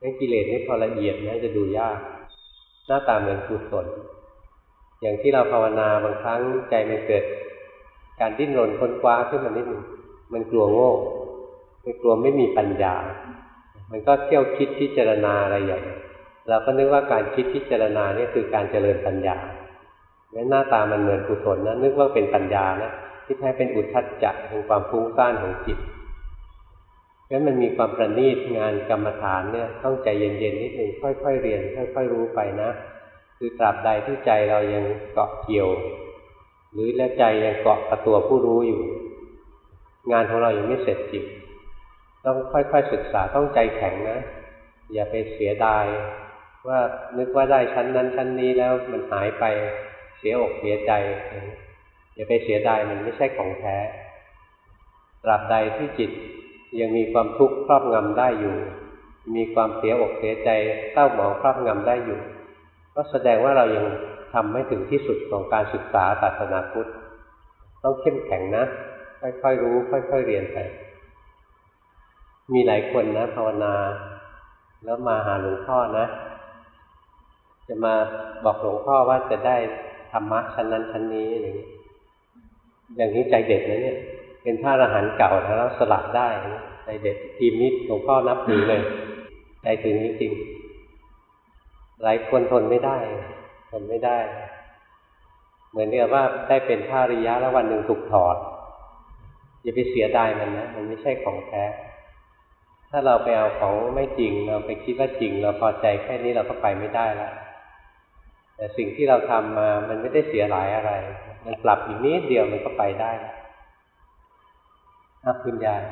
นั่นกิเลสนี่พอละเอียดนะจะดูยาก หน้าตาเหมือนกุศลอย่างที่เราภาวนาบางครั้งใจมันเกิด การดิ้นรนค้นคว้าขึ้นมานิดหนึ่งมันกลัวโง่มันกลัวไม่มีปัญญา มันก็เที่ยวคิดพิจารณาอะไรอย่าง เราก็นึกว่าการคิดพิจารณาเนี่ยคือการเจริญปัญญางั้นหน้าตามันเหมือนกุศลนะนึกว่าเป็นปัญญานะที่แท้เป็นอุทธัจจะเป็นความฟุ้งซ่านของจิตงั้นมันมีความประณีตงานกรรมฐานเนี่ยต้องใจเย็นๆนิดหนึ่งค่อย ๆ เรียน ค่อย ๆ รู้ไปนะ คือตราบใดที่ใจเรายังเกาะเกี่ยว หรือและใจยังเกาะกับตัวผู้รู้อยู่ งานของเรายังไม่เสร็จจริงต้องค่อย ๆ ศึกษาต้องใจแข็งนะ อย่าไปเสียดาย ว่านึกว่าได้ชั้นนั้นชั้นนี้แล้วมันหายไปเสียอกเสียใจอย่าไปเสียดายมันไม่ใช่ของแท้ตราบใดที่จิตยังมีความทุกข์ครอบงำได้อยู่ มีความเสียอกเสียใจเศร้าหมองครอบงำได้อยู่ ก็แสดงว่าเรายังทำไม่ถึงที่สุดของการศึกษาศาสนาพุทธต้องเข้มแข็งนะ ค่อยๆรู้ ค่อยๆเรียนไป มีหลายคนนะภาวนา แล้วมาหาหลวงพ่อนะ จะมาบอกหลวงพ่อว่าจะได้ธรรมะชั้นนั้นชั้นนี้อะไรอย่างนี้อย่างนี้ใจเด็ดนะเนี่ย เป็นพระอรหันต์เก่าแล้วสลัดได้ใจเด็ดทีมนี้หลวงพ่อนับถือเลย ใจถึงจริง หลายคนทนไม่ได้ ทนไม่ได้ เหมือนกับว่าได้เป็นพระริยะแล้ววันหนึ่งถูกถอดอย่าไปเสียดายมันนะมันไม่ใช่ของแท้ถ้าเราไปเอาของไม่จริงเราไปคิดว่าจริง เราพอใจแค่นี้เราก็ไปไม่ได้แล้ว แต่สิ่งที่เราทำมา มันไม่ได้เสียหลายอะไร มันปรับอีกนิดเดียวมันก็ไปได้แล้วครับคุณยาย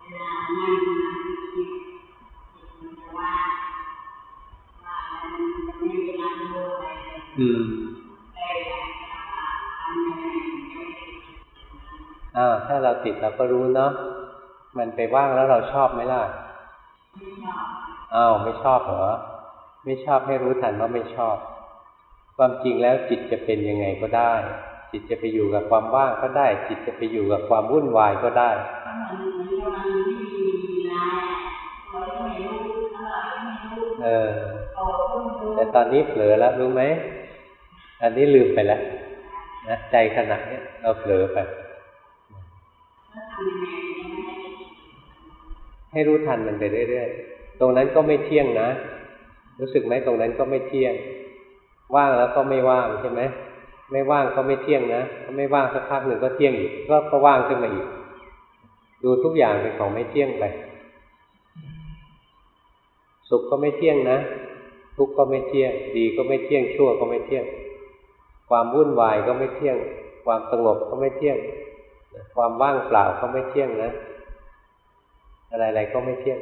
เวลานั่งสมาธิจิตมันจะว่าว่าแล้วมันจะไม่มีรับรู้อะไรเลยอืมแต่อยากจะทำยังไงไม่ได้อ้าวถ้าเราติดเราก็รู้เนาะ มันไปว่างแล้วเราชอบไหมล่ะ ไม่ชอบ อ้าวไม่ชอบเหรอไม่ชอบให้รู้ทันว่าไม่ชอบ ความจริงแล้วจิตจะเป็นยังไงก็ได้ จิตจะไปอยู่กับความว่างก็ได้ จิตจะไปอยู่กับความวุ่นวายก็ได้เออแต่ตอนนี้เผลอแล้วรู้ไหมอันนี้ลืมไปแล้วนะใจขณะเนี้ยเราเผลอไปให้รู้ทันมันไปเรื่อยๆ ตรงนั้นก็ไม่เที่ยงนะ รู้สึกไหมตรงนั้นก็ไม่เที่ยง ว่างแล้วก็ไม่ว่างใช่ไหมไม่ว่างก็ไม่เที่ยงนะถ้าไม่ว่างสักพักหนึ่งก็เที่ยงอีกก็ก็ว่างขึ้นมาอีก ดูทุกอย่างเป็นของไม่เที่ยงไป สุขก็ไม่เที่ยงนะ ทุกข์ก็ไม่เที่ยง ดีก็ไม่เที่ยง ชั่วก็ไม่เที่ยง ความวุ่นวายก็ไม่เที่ยง ความสงบก็ไม่เที่ยง ความว่างเปล่าก็ไม่เที่ยงนะ อะไรๆก็ไม่เที่ยง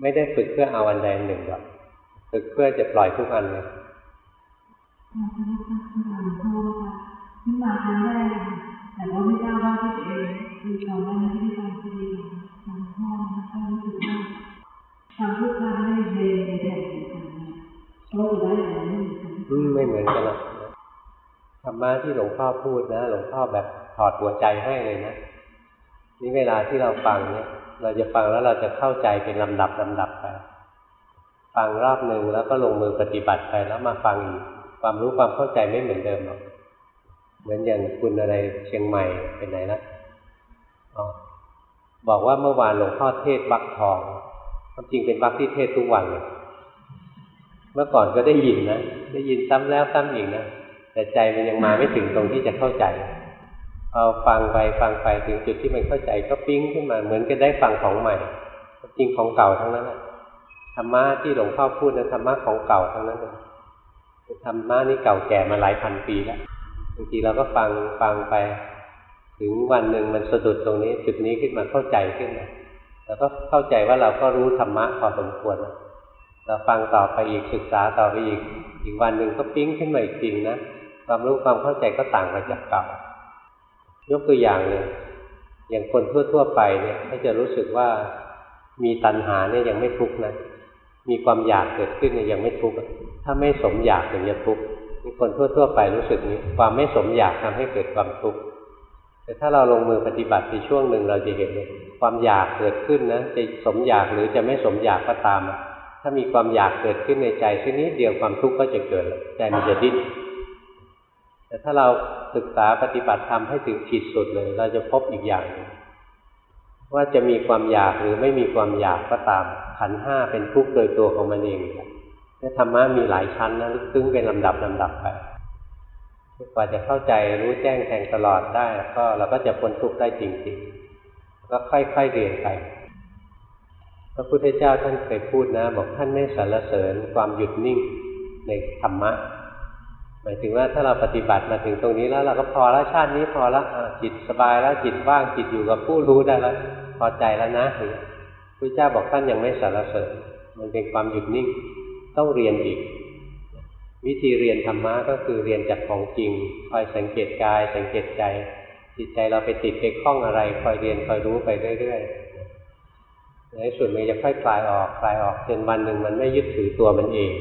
ไม่ได้ฝึกเพื่อเอาอันใดอันหนึ่งหรอกฝึกเพื่อจะปล่อยทุกอันเลยขึ้นมาครั้งแรกแต่ว่าไม่ทราบว่าที่ตัวเองคือตอนนั้นที่ได้ฟังซีดีของพ่อนะคะก็รู้สึกว่าฟังทุกครั้งในในในแผ่นเดียวกันเนี่ยก็จะได้อะไรไม่เหมือนกันไม่เหมือนกันหรอกธรรมะที่หลวงพ่อพูดนะ หลวงพ่อแบบถอดหัวใจให้เลยนะนี่เวลาที่เราฟังเนี่ย เราจะฟังแล้วเราจะเข้าใจเป็นลำดับลำดับไป ฟังรอบหนึ่งแล้วก็ลงมือปฏิบัติไปแล้วมาฟังอีกความรู้ความเข้าใจไม่เหมือนเดิมหรอกเหมือนอย่างคุณอะไรเชียงใหม่เป็นไหนนะอบอกว่าเมื่อวานหลวงพ่อเทศวักทองความจริงเป็นวักที่เทศทุกวันเลยเมื่อก่อนก็ได้ยินนะได้ยินซ้ำแล้วซ้ำอีกนะแต่ใจมันยังมาไม่ถึงตรงที่จะเข้าใจ อฟังไปฟังไปถึงจุดที่มันเข้าใจก็ปิ๊งขึ้นมาเหมือนกับได้ฟังของใหม่ จริงของเก่าทั้งนั้นแหละธรรมะที่หลวงพ่อพูดนะธรรมะของเก่าทั้งนั้นเลยธรรมะนี่เก่าแก่มาหลายพันปีแล้วบางทีเราก็ฟังฟังไป ถึงวันหนึ่งมันสะดุดตรงนี้ จุดนี้ขึ้นมาเข้าใจขึ้นมาแล้วก็เข้าใจว่าเราก็รู้ธรรมะพอสมควรเราฟังต่อไปอีกศึกษาต่อไปอีกอีกวันหนึ่งก็ปิ๊งขึ้นมาอีกจริงนะความรู้ความเข้าใจก็ต่างไปจากเก่า ยกตัวอย่างเลยอย่างคนทั่ว ๆ ไปเนี่ยก็จะรู้สึกว่ามีตัณหาเนี่ยยังไม่ทุกข์นะ มีความอยากเกิดขึ้นเนี่ยยังไม่ทุกข์ถ้าไม่สมอยากถึงจะทุกข์มีคนทั่ว ๆ ไปรู้สึกนี้ ความไม่สมอยากทำให้เกิดความทุกข์แต่ถ้าเราลงมือปฏิบัติในช่วงหนึ่งเราจะเห็นเลยความอยากเกิดขึ้นนะจะสมอยากหรือจะไม่สมอยากก็ตาม ถ้ามีความอยากเกิดขึ้นในใจชนิดเดียวความทุกข์ก็จะเกิดใจมันจะดิ้น แต่ถ้าเราศึกษาปฏิบัติธรรมให้ถึงขีดสุดเลย เราจะพบอีกอย่างว่าจะมีความอยากหรือไม่มีความอยากก็ตามขันห้าเป็นทุกข์โดยตัวของมันเองนี่ธรรมะมีหลายชั้นนะลึกซึ้งเป็นลำดับลำดับไปกว่าจะเข้าใจรู้แจ้งแทงตลอดได้ ก็เราก็จะพ้นทุกข์ได้จริงๆ ก็ค่อยๆเรียนไปพระพุทธเจ้าท่านเคยพูดนะ บอกท่านไม่สรรเสริญความหยุดนิ่งในธรรมะายถึงว่าถ้าเราปฏิบัติมาถึงตรงนี้แล้วเราก็พอแล้วชาตินี้พอแล้วจิตสบายแล้วจิตว่างจิตอยู่กับผู้รู้ได้แล้วพอใจแล้วนะพระเจ้าบอกท่านยังไม่สรรเสริญมันเป็นความหยุดนิ่งต้องเรียนอีก วิธีเรียนธรรมะก็คือเรียนจากของจริงคอยสังเกตกาย สังเกตใจ จิตใจเราไปติดไปคล้องอะไร คอยเรียนคอยรู้ไปเรื่อยๆในสุดมันจะค่อยคลายออกคลายออกจนวันหนึ่งมันไม่ยึดถือตัวมันเอง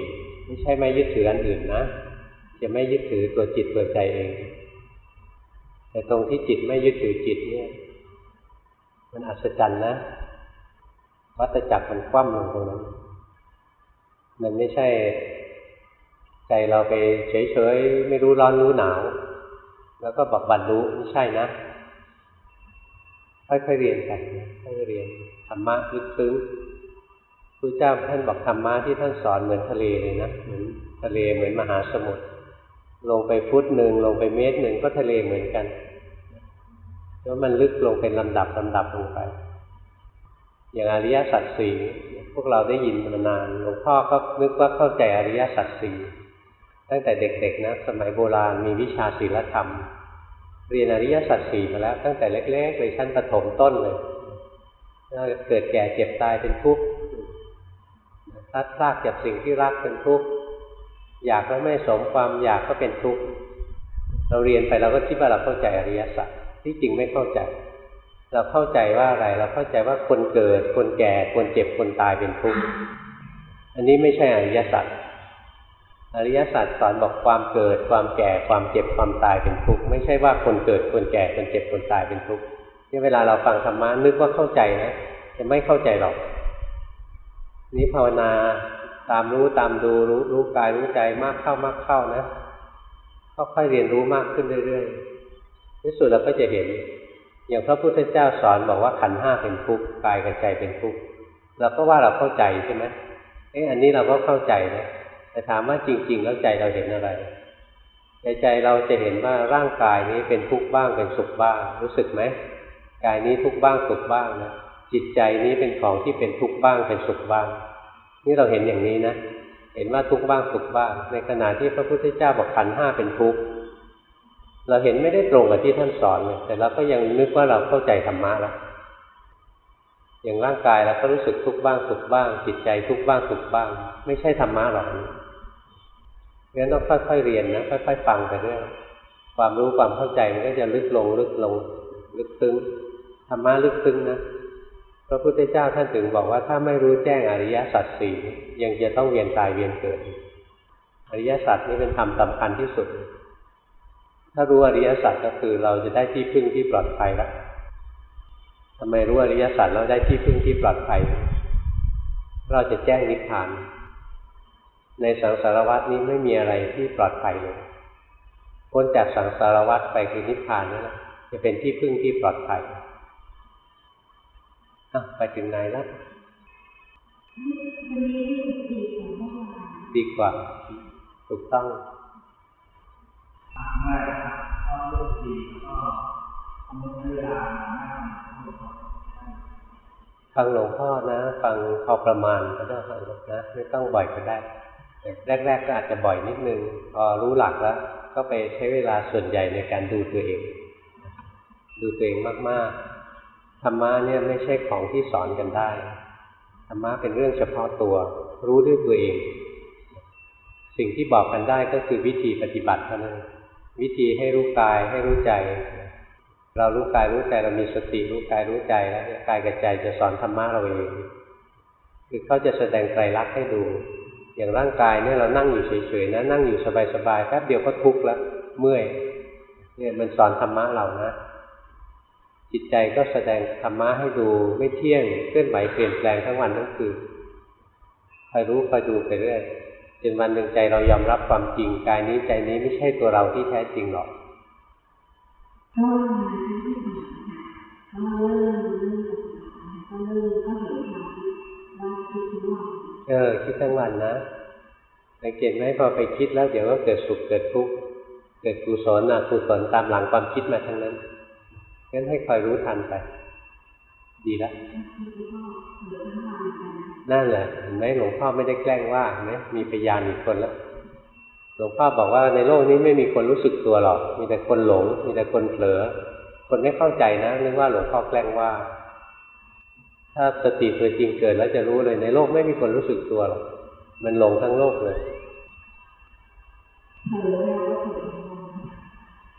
ไม่ใช่ไม่ยึดถืออันอื่นนะ จะไม่ยึดถือตัวจิตตัวใจเอง แต่ตรงที่จิตไม่ยึดถือจิตเนี่ย มันอัศจรรย์นะ วัตจักรมันคว่ำลงตรงนั้น มันไม่ใช่ ใจเราไปเฉยๆ ไม่รู้ร้อนรู้หนาว แล้วก็บอกบรรลุไม่ใช่นะ ค่อยๆเรียนไปค่อยๆเรียนธรรมะลึกซึ้งพระเจ้าท่านบอกธรรมะที่ท่านสอนเหมือนทะเลเลยนะเหมือนทะเลเหมือนมหาสมุทร ลงไปฟุตหนึ่งลงไปเมตรหนึ่งก็ทะเลเหมือนกัน แล้วมันลึกลงเป็นลำดับลำดับลงไป อย่างอริยสัจสี่พวกเราได้ยินมานานหลวงพ่อก็นึกว่าเข้าใจอริยสัจสี่ตั้งแต่เด็กๆนะสมัยโบราณมีวิชาศีลธรรม เรียนอริยสัจสี่มาแล้ว ตั้งแต่เล็กๆเลยชั้นประถมต้นเลยเกิดแก่เจ็บตายเป็นทุกข์ทัดพลากจากสิ่งที่รักเป็นทุกข์ อยากแล้วไม่สมความอยากก็เป็นทุกข์เราเรียนไปเราก็คิดว่าเราเข้าใจอริยสัจที่จริงไม่เข้าใจ เราเข้าใจว่าอะไร เราเข้าใจว่าคนเกิด คนแก่ คนเจ็บ คนตายเป็นทุกข์ อันนี้ไม่ใช่อริยสัจ อริยสัจสอนบอกความเกิด ความแก่ ความเจ็บ ความตายเป็นทุกข์ ไม่ใช่ว่าคนเกิด คนแก่ คนเจ็บ คนตายเป็นทุกข์นี่เวลาเราฟังธรรมะนึกว่าเข้าใจนะ จะไม่เข้าใจหรอก นี้ภาวนา ตามรู้ตามดูรู้รู้กายรู้ใจมากเข้ามากเข้านะค่อยๆเรียนรู้มากขึ้นเรื่อยๆที่สุดเราก็จะเห็น อย่างพระพุทธเจ้าสอนบอกว่าขันห้าเป็นทุกข์กายกับใจเป็นทุกข์เราก็ว่าเราเข้าใจใช่ไหมเอ๊ะอันนี้เราก็เข้าใจนะแต่ถามว่าจริง ๆ แล้วใจเราเห็นอะไรใจใจเราจะเห็นว่าร่างกายนี้เป็นทุกข์บ้างเป็นสุขบ้าง รู้สึกไหมกายนี้ทุกข์บ้างสุขบ้างนะจิตใจนี้เป็นของที่เป็นทุกข์บ้างเป็นสุขบ้าง นี่เราเห็นอย่างนี้นะ เห็นว่าทุกข์บ้างสุขบ้าง ในขณะที่พระพุทธเจ้าบอกขันห้าเป็นทุกข์เราเห็นไม่ได้ตรงกับที่ท่านสอนเลยแต่เราก็ยังนึกว่าเราเข้าใจธรรมะแล้วอย่างร่างกายเราก็รู้สึกทุกข์บ้างสุขบ้าง จิตใจทุกข์บ้างสุขบ้าง ไม่ใช่ธรรมะหรอกงั้นต้องค่อยๆเรียนนะค่อยๆฟังไปเรื่อยความรู้ความเข้าใจมันก็จะลึกลงลึกลง ลึกซึ้งธรรมะลึกซึ้งนะ พระพุทธเจ้าท่านถึงบอกว่าถ้าไม่รู้แจ้งอริยสัจสี่ยังจะต้องเวียนตายเวียนเกิด อริยสัจนี่เป็นธรรมสำคัญที่สุด ถ้ารู้อริยสัจก็คือเราจะได้ที่พึ่งที่ปลอดภัยแล้วทำไมรู้อริยสัจเราได้ที่พึ่งที่ปลอดภัย เราจะแจ้งนิพพาน ในสังสารวัฏนี้ไม่มีอะไรที่ปลอดภัยเลยพ้นจากสังสารวัฏไปคือนิพพานนั่นแหละจะเป็นที่พึ่งที่ปลอดภัย อะไปถึงไหนแล้ววันนี้ดีกว่าเมื่อวานดีกว่า ถูกต้องถามว่าก็เรื่องดีก็คงใช้เวลานานมากฟังหลวงพ่อนะ ฟังพอประมาณก็ได้นะไม่ต้องบ่อยก็ได้แต่แรก ๆ ก็อาจจะบ่อยนิดนึง พอรู้หลักแล้ว ก็ไปใช้เวลาส่วนใหญ่ในการดูตัวเอง ดูตัวเองมาก ๆ ธรรมะเนี่ยไม่ใช่ของที่สอนกันได้ธรรมะเป็นเรื่องเฉพาะตัว รู้ด้วยตัวเอง สิ่งที่บอกกันได้ก็คือวิธีปฏิบัติเท่านั้นวิธีให้รู้กายให้รู้ใจ เรารู้กายรู้ใจเรามีสติรู้กายรู้ใจแล้วกายกับใจจะสอนธรรมะเราเองคือเขาจะแสดงไตรลักษณ์ให้ดู อย่างร่างกายเนี่ยเรานั่งอยู่เฉยๆนะนั่งอยู่สบายๆแป๊บเดียวก็ทุกข์แล้วเมื่อยเนี่ยมันสอนธรรมะเรานะ จิตใจก็แสดงธรรมะให้ดูไม่เที่ยงเคลื่อนไหวเปลี่ยนแปลงทั้งวันทั้งคืนคอยรู้คอยดูไปเรื่อยจนวันหนึ่งใจเรายอมรับความจริงกายนี้ใจนี้ไม่ใช่ตัวเราที่แท้จริงหรอกก็มาที่ผ่านค่ะก็เริ่มเริ่มก็เริ่มก็เห็นความคิดว่าคิดทุกวันเออคิดทั้งวันนะสังเกตไหมพอไปคิดแล้วเดี๋ยวก็เกิดสุขเกิดทุกข์เกิดกุศลอกุศลตามหลังความคิดมาทั้งนั้น งั้นให้คอยรู้ทันไป ดีแล้วคิดก็เหลือทั้งวันกันนั่นแหละเห็นไหมหลวงพ่อไม่ได้แกล้งว่าเห็นไหมมีพยานอีกคนแล้วหลวงพ่อบอกว่าในโลกนี้ไม่มีคนรู้สึกตัวหรอก มีแต่คนหลง มีแต่คนเผลอ คนไม่เข้าใจนะนึกว่าหลวงพ่อแกล้งว่า ถ้าสติตัวจริงเกิดแล้วจะรู้เลยในโลกไม่มีคนรู้สึกตัวหรอก มันหลงทั้งโลกเลยเผลอแล้วก็เผลอ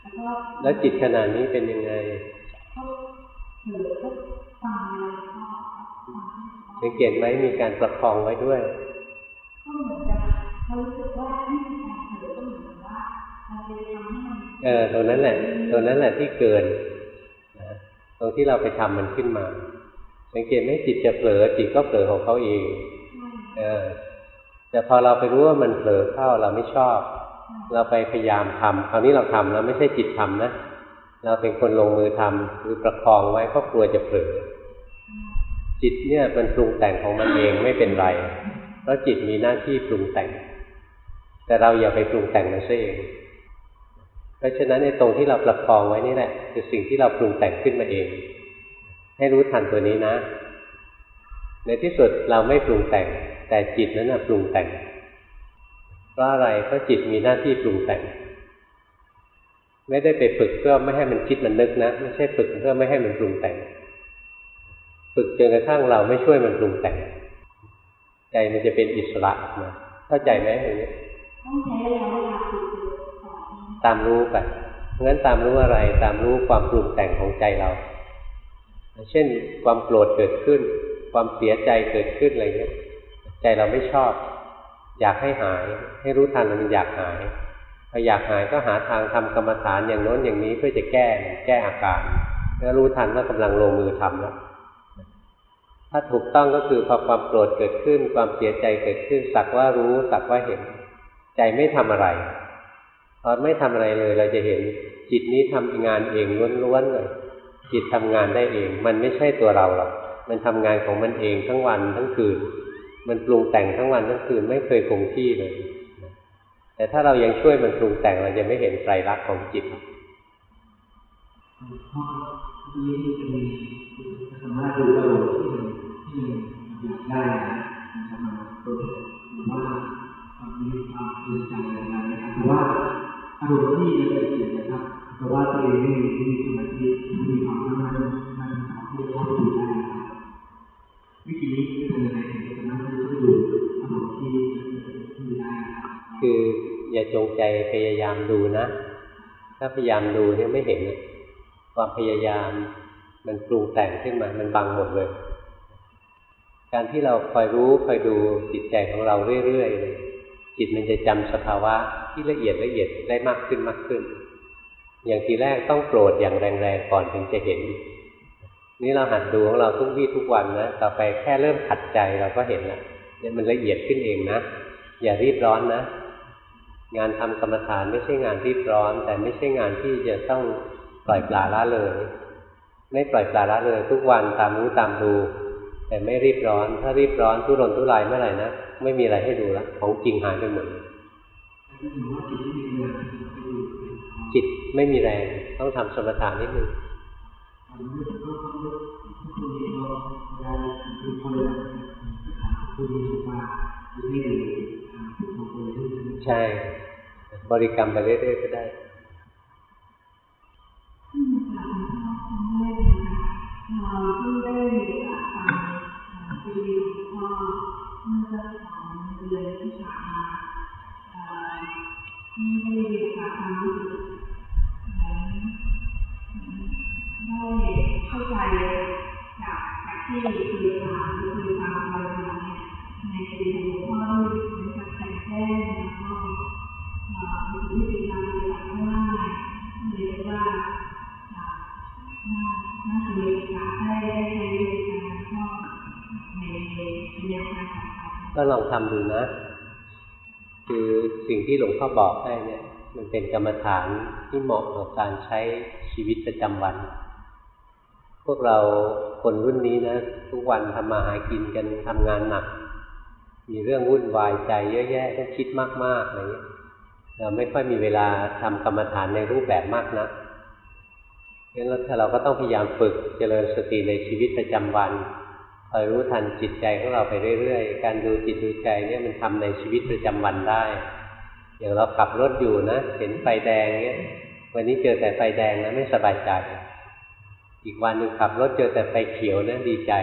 ทั้งวันแล้วก็แล้วจิตขนาดนี้เป็นยังไง ก็เผลอก็ฟังอะไรก็ฟังสังเกตไหมมีการประคองไว้ด้วยก็เหมือนกับเขารู้สึกว่าที่มีการเผลอก็เหมือนกับว่าเราจะทำให้มันเออตรงนั้นแหละตรงนั้นแหละที่เกินนะตรงที่เราไปทำมันขึ้นมา สังเกตไหมจิตจะเผลอจิตก็เผลอของเขาเองเออแต่พอเราไปรู้ว่ามันเผลอเข้าเราไม่ชอบ เราไปพยายามทำคราวนี้เราทำแล้วไม่ใช่จิตทำนะ เราเป็นคนลงมือทำคือประคองไว้ก็กลัวจะเผลอจิตเนี่ยมันปรุงแต่งของมันเองไม่เป็นไร เพราะจิตมีหน้าที่ปรุงแต่ง แต่เราอย่าไปปรุงแต่งมันซะเอง เพราะฉะนั้นในตรงที่เราประคองไว้นี่แหละคือสิ่งที่เราปรุงแต่งขึ้นมาเอง ให้รู้ทันตัวนี้นะ ในที่สุดเราไม่ปรุงแต่ง แต่จิตนั้นนะปรุงแต่ง เพราะอะไรเพราะจิตมีหน้าที่ปรุงแต่ง ไม่ได้ไปฝึกเพื่อไม่ให้มันคิดมันนึกนะไม่ใช่ฝึกเพื่อไม่ให้มันปรุงแต่ง ฝึกจนกระทั่งเราไม่ช่วยมันปรุงแต่ง ใจมันจะเป็นอิสระออกมาเข้าใจไหมอย่างนี้ต้องใช้ระยะเวลาฝึกก่อนตามรู้ไปงั้นตามรู้อะไรตามรู้ความปรุงแต่งของใจเรา เช่นความโกรธเกิดขึ้น ความเสียใจเกิดขึ้นอะไรเงี้ย ใจเราไม่ชอบ อยากให้หาย ให้รู้ทันมันอยากหาย พออยากหายก็หาทางทำกรรมฐานอย่างโน้นอย่างนี้เพื่อจะแก้แก้อาการแล้วรู้ทันว่ากำลังลงมือทำแล้วถ้าถูกต้องก็คือพอความโกรธเกิดขึ้น ความเสียใจเกิดขึ้นสักว่ารู้สักว่าเห็น ใจไม่ทำอะไรตอไม่ทำอะไรเลยเราจะเห็นจิตนี้ทำงานเองล้วนๆเลยจิตทำงานได้เอง มันไม่ใช่ตัวเราหรอกมันทำงานของมันเองทั้งวันทั้งคืน มันปรุงแต่งทั้งวันทั้งคืนไม่เคยคงที่เลย แต่ถ้าเรายังช่วยมันปรุงแต่งเราจะไม่เห็นไตรลักษณ์ของจิตพ่อที่นี่จะมีสามารถดูอารมณ์ที่มันที่มันอยากได้นะครับมันตัวหรือว่ามีความตื่นใจอะไรนะครับแต่ว่าอารมณ์ที่มันเกิดขึ้นนะครับแต่ว่าตัวเองไม่มีไม่มีสมาธิไม่มีความตั้งมั่นมันสามารถที่จะเข้าไปดูได้นะครับวิธีนี้จะทำยังไงถึงจะสามารถที่จะดูอารมณ์ที่มันเกิดขึ้นได้ครับคือ อย่าจงใจพยายามดูนะ ถ้าพยายามดูเนี่ยไม่เห็น ความพยายามมันปรุงแต่งขึ้นมา มันบังหมดเลย การที่เราคอยรู้คอยดูจิตใจของเราเรื่อยๆเนี่ยจิตมันจะจำสภาวะที่ละเอียดละเอียดได้มากขึ้นมากขึ้น อย่างทีแรกต้องโกรธอย่างแรงๆก่อนถึงจะเห็น นี่เราหัดดูของเราทุกวี่ทุกวันนะ ต่อไปแค่เริ่มขัดใจเราก็เห็นแล้วเนี่ยมันละเอียดขึ้นเองนะ อย่ารีบร้อนนะ งานทำกรรมฐานไม่ใช่งานรีบร้อน แต่ไม่ใช่งานที่จะต้องปล่อยปละละเลย ไม่ปล่อยปละละเลย ทุกวันตามรู้ตามดู แต่ไม่รีบร้อน ถ้ารีบร้อนทุรนทุรายเมื่อไหร่นะไม่มีอะไรให้ดูแล้วของจริงหายไปหมดจิตไม่มีแรง ต้องทำสมถะนิดนึงอันนี้ก็ต้องเลือกผู้นี้เราได้คือคนละถามผู้นี้ว่าจะให้ดีทางผู้คนอื่น ใช่ บริกรรมไปเรื่อยๆก็ได้ที่มีการทำครั้งแรกนะคะเราเพิ่งได้มีโอกาสฟังซีดีหลวงพ่อเมื่อสักสองเดือนที่ผ่ามาเอ่อที่ได้มีโอกาสฟังกเหมือนได้เข้าใจจากจากที่เคยอ่าคือเคยฟังอะไรมาเนี่ยในซีดีหลวงพ่อที่เหมือนกับแจ่มแจ้งแล้วก็ ก็ลองทำดูนะ คือสิ่งที่หลวงพ่อบอกให้เนี่ย มันเป็นกรรมฐานที่เหมาะกับการใช้ชีวิตประจำวัน พวกเราคนรุ่นนี้นะ ทุกวันทำมาหากินกันทำงานหนัก มีเรื่องวุ่นวายใจเยอะแยะต้องคิดมากๆอะไรเงี้ยเราไม่ค่อยมีเวลาทำกรรมฐานในรูปแบบมากนะงั้นเราเราก็ต้องพยายามฝึกเจริญสติในชีวิตประจำวัน คอยรู้ทันจิตใจของเราไปเรื่อยๆ การดูจิตดูใจเนี่ยมันทำในชีวิตประจำวันได้ อย่างเราขับรถอยู่นะ เห็นไฟแดงเนี่ย วันนี้เจอแต่ไฟแดงนะไม่สบายใจ อีกวันหนึ่งขับรถเจอแต่ไฟเขียวนะดีใจ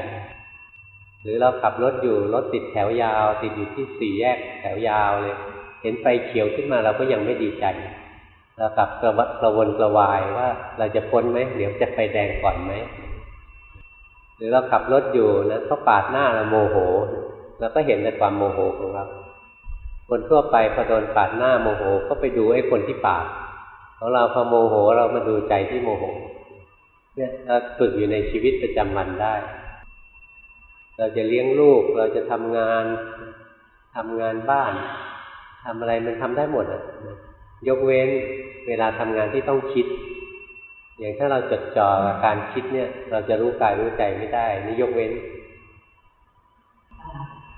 หรือเราขับรถอยู่รถติดแถวยาว ติดอยู่ที่สี่แยกแถวยาวเลย เห็นไฟเขียวขึ้นมาเราก็ยังไม่ดีใจ เรากลับกระวะกระวนกระวายว่าเราจะพ้นไหมเดี๋ยวจะไฟแดงก่อนไหม หรือเราขับรถอยู่นะเขาปาดหน้าเราโมโหเราก็เห็นในความโมโหของเราคนทั่วไปพอโดนปาดหน้าโมโหก็ไปดูไอ้คนที่ปาดของเราพอโมโหเรามาดูใจที่โมโหเนี่ยเราฝึกอยู่ในชีวิตประจำวันได้ เราจะเลี้ยงลูกเราจะทำงานทำงานบ้านทำอะไรมันทำได้หมดอะยกเว้นเวลาทำงานที่ต้องคิด อย่างถ้าเราจดจ่อกับการคิดเนี่ย เราจะรู้กายรู้ใจไม่ได้ นี่ยกเว้น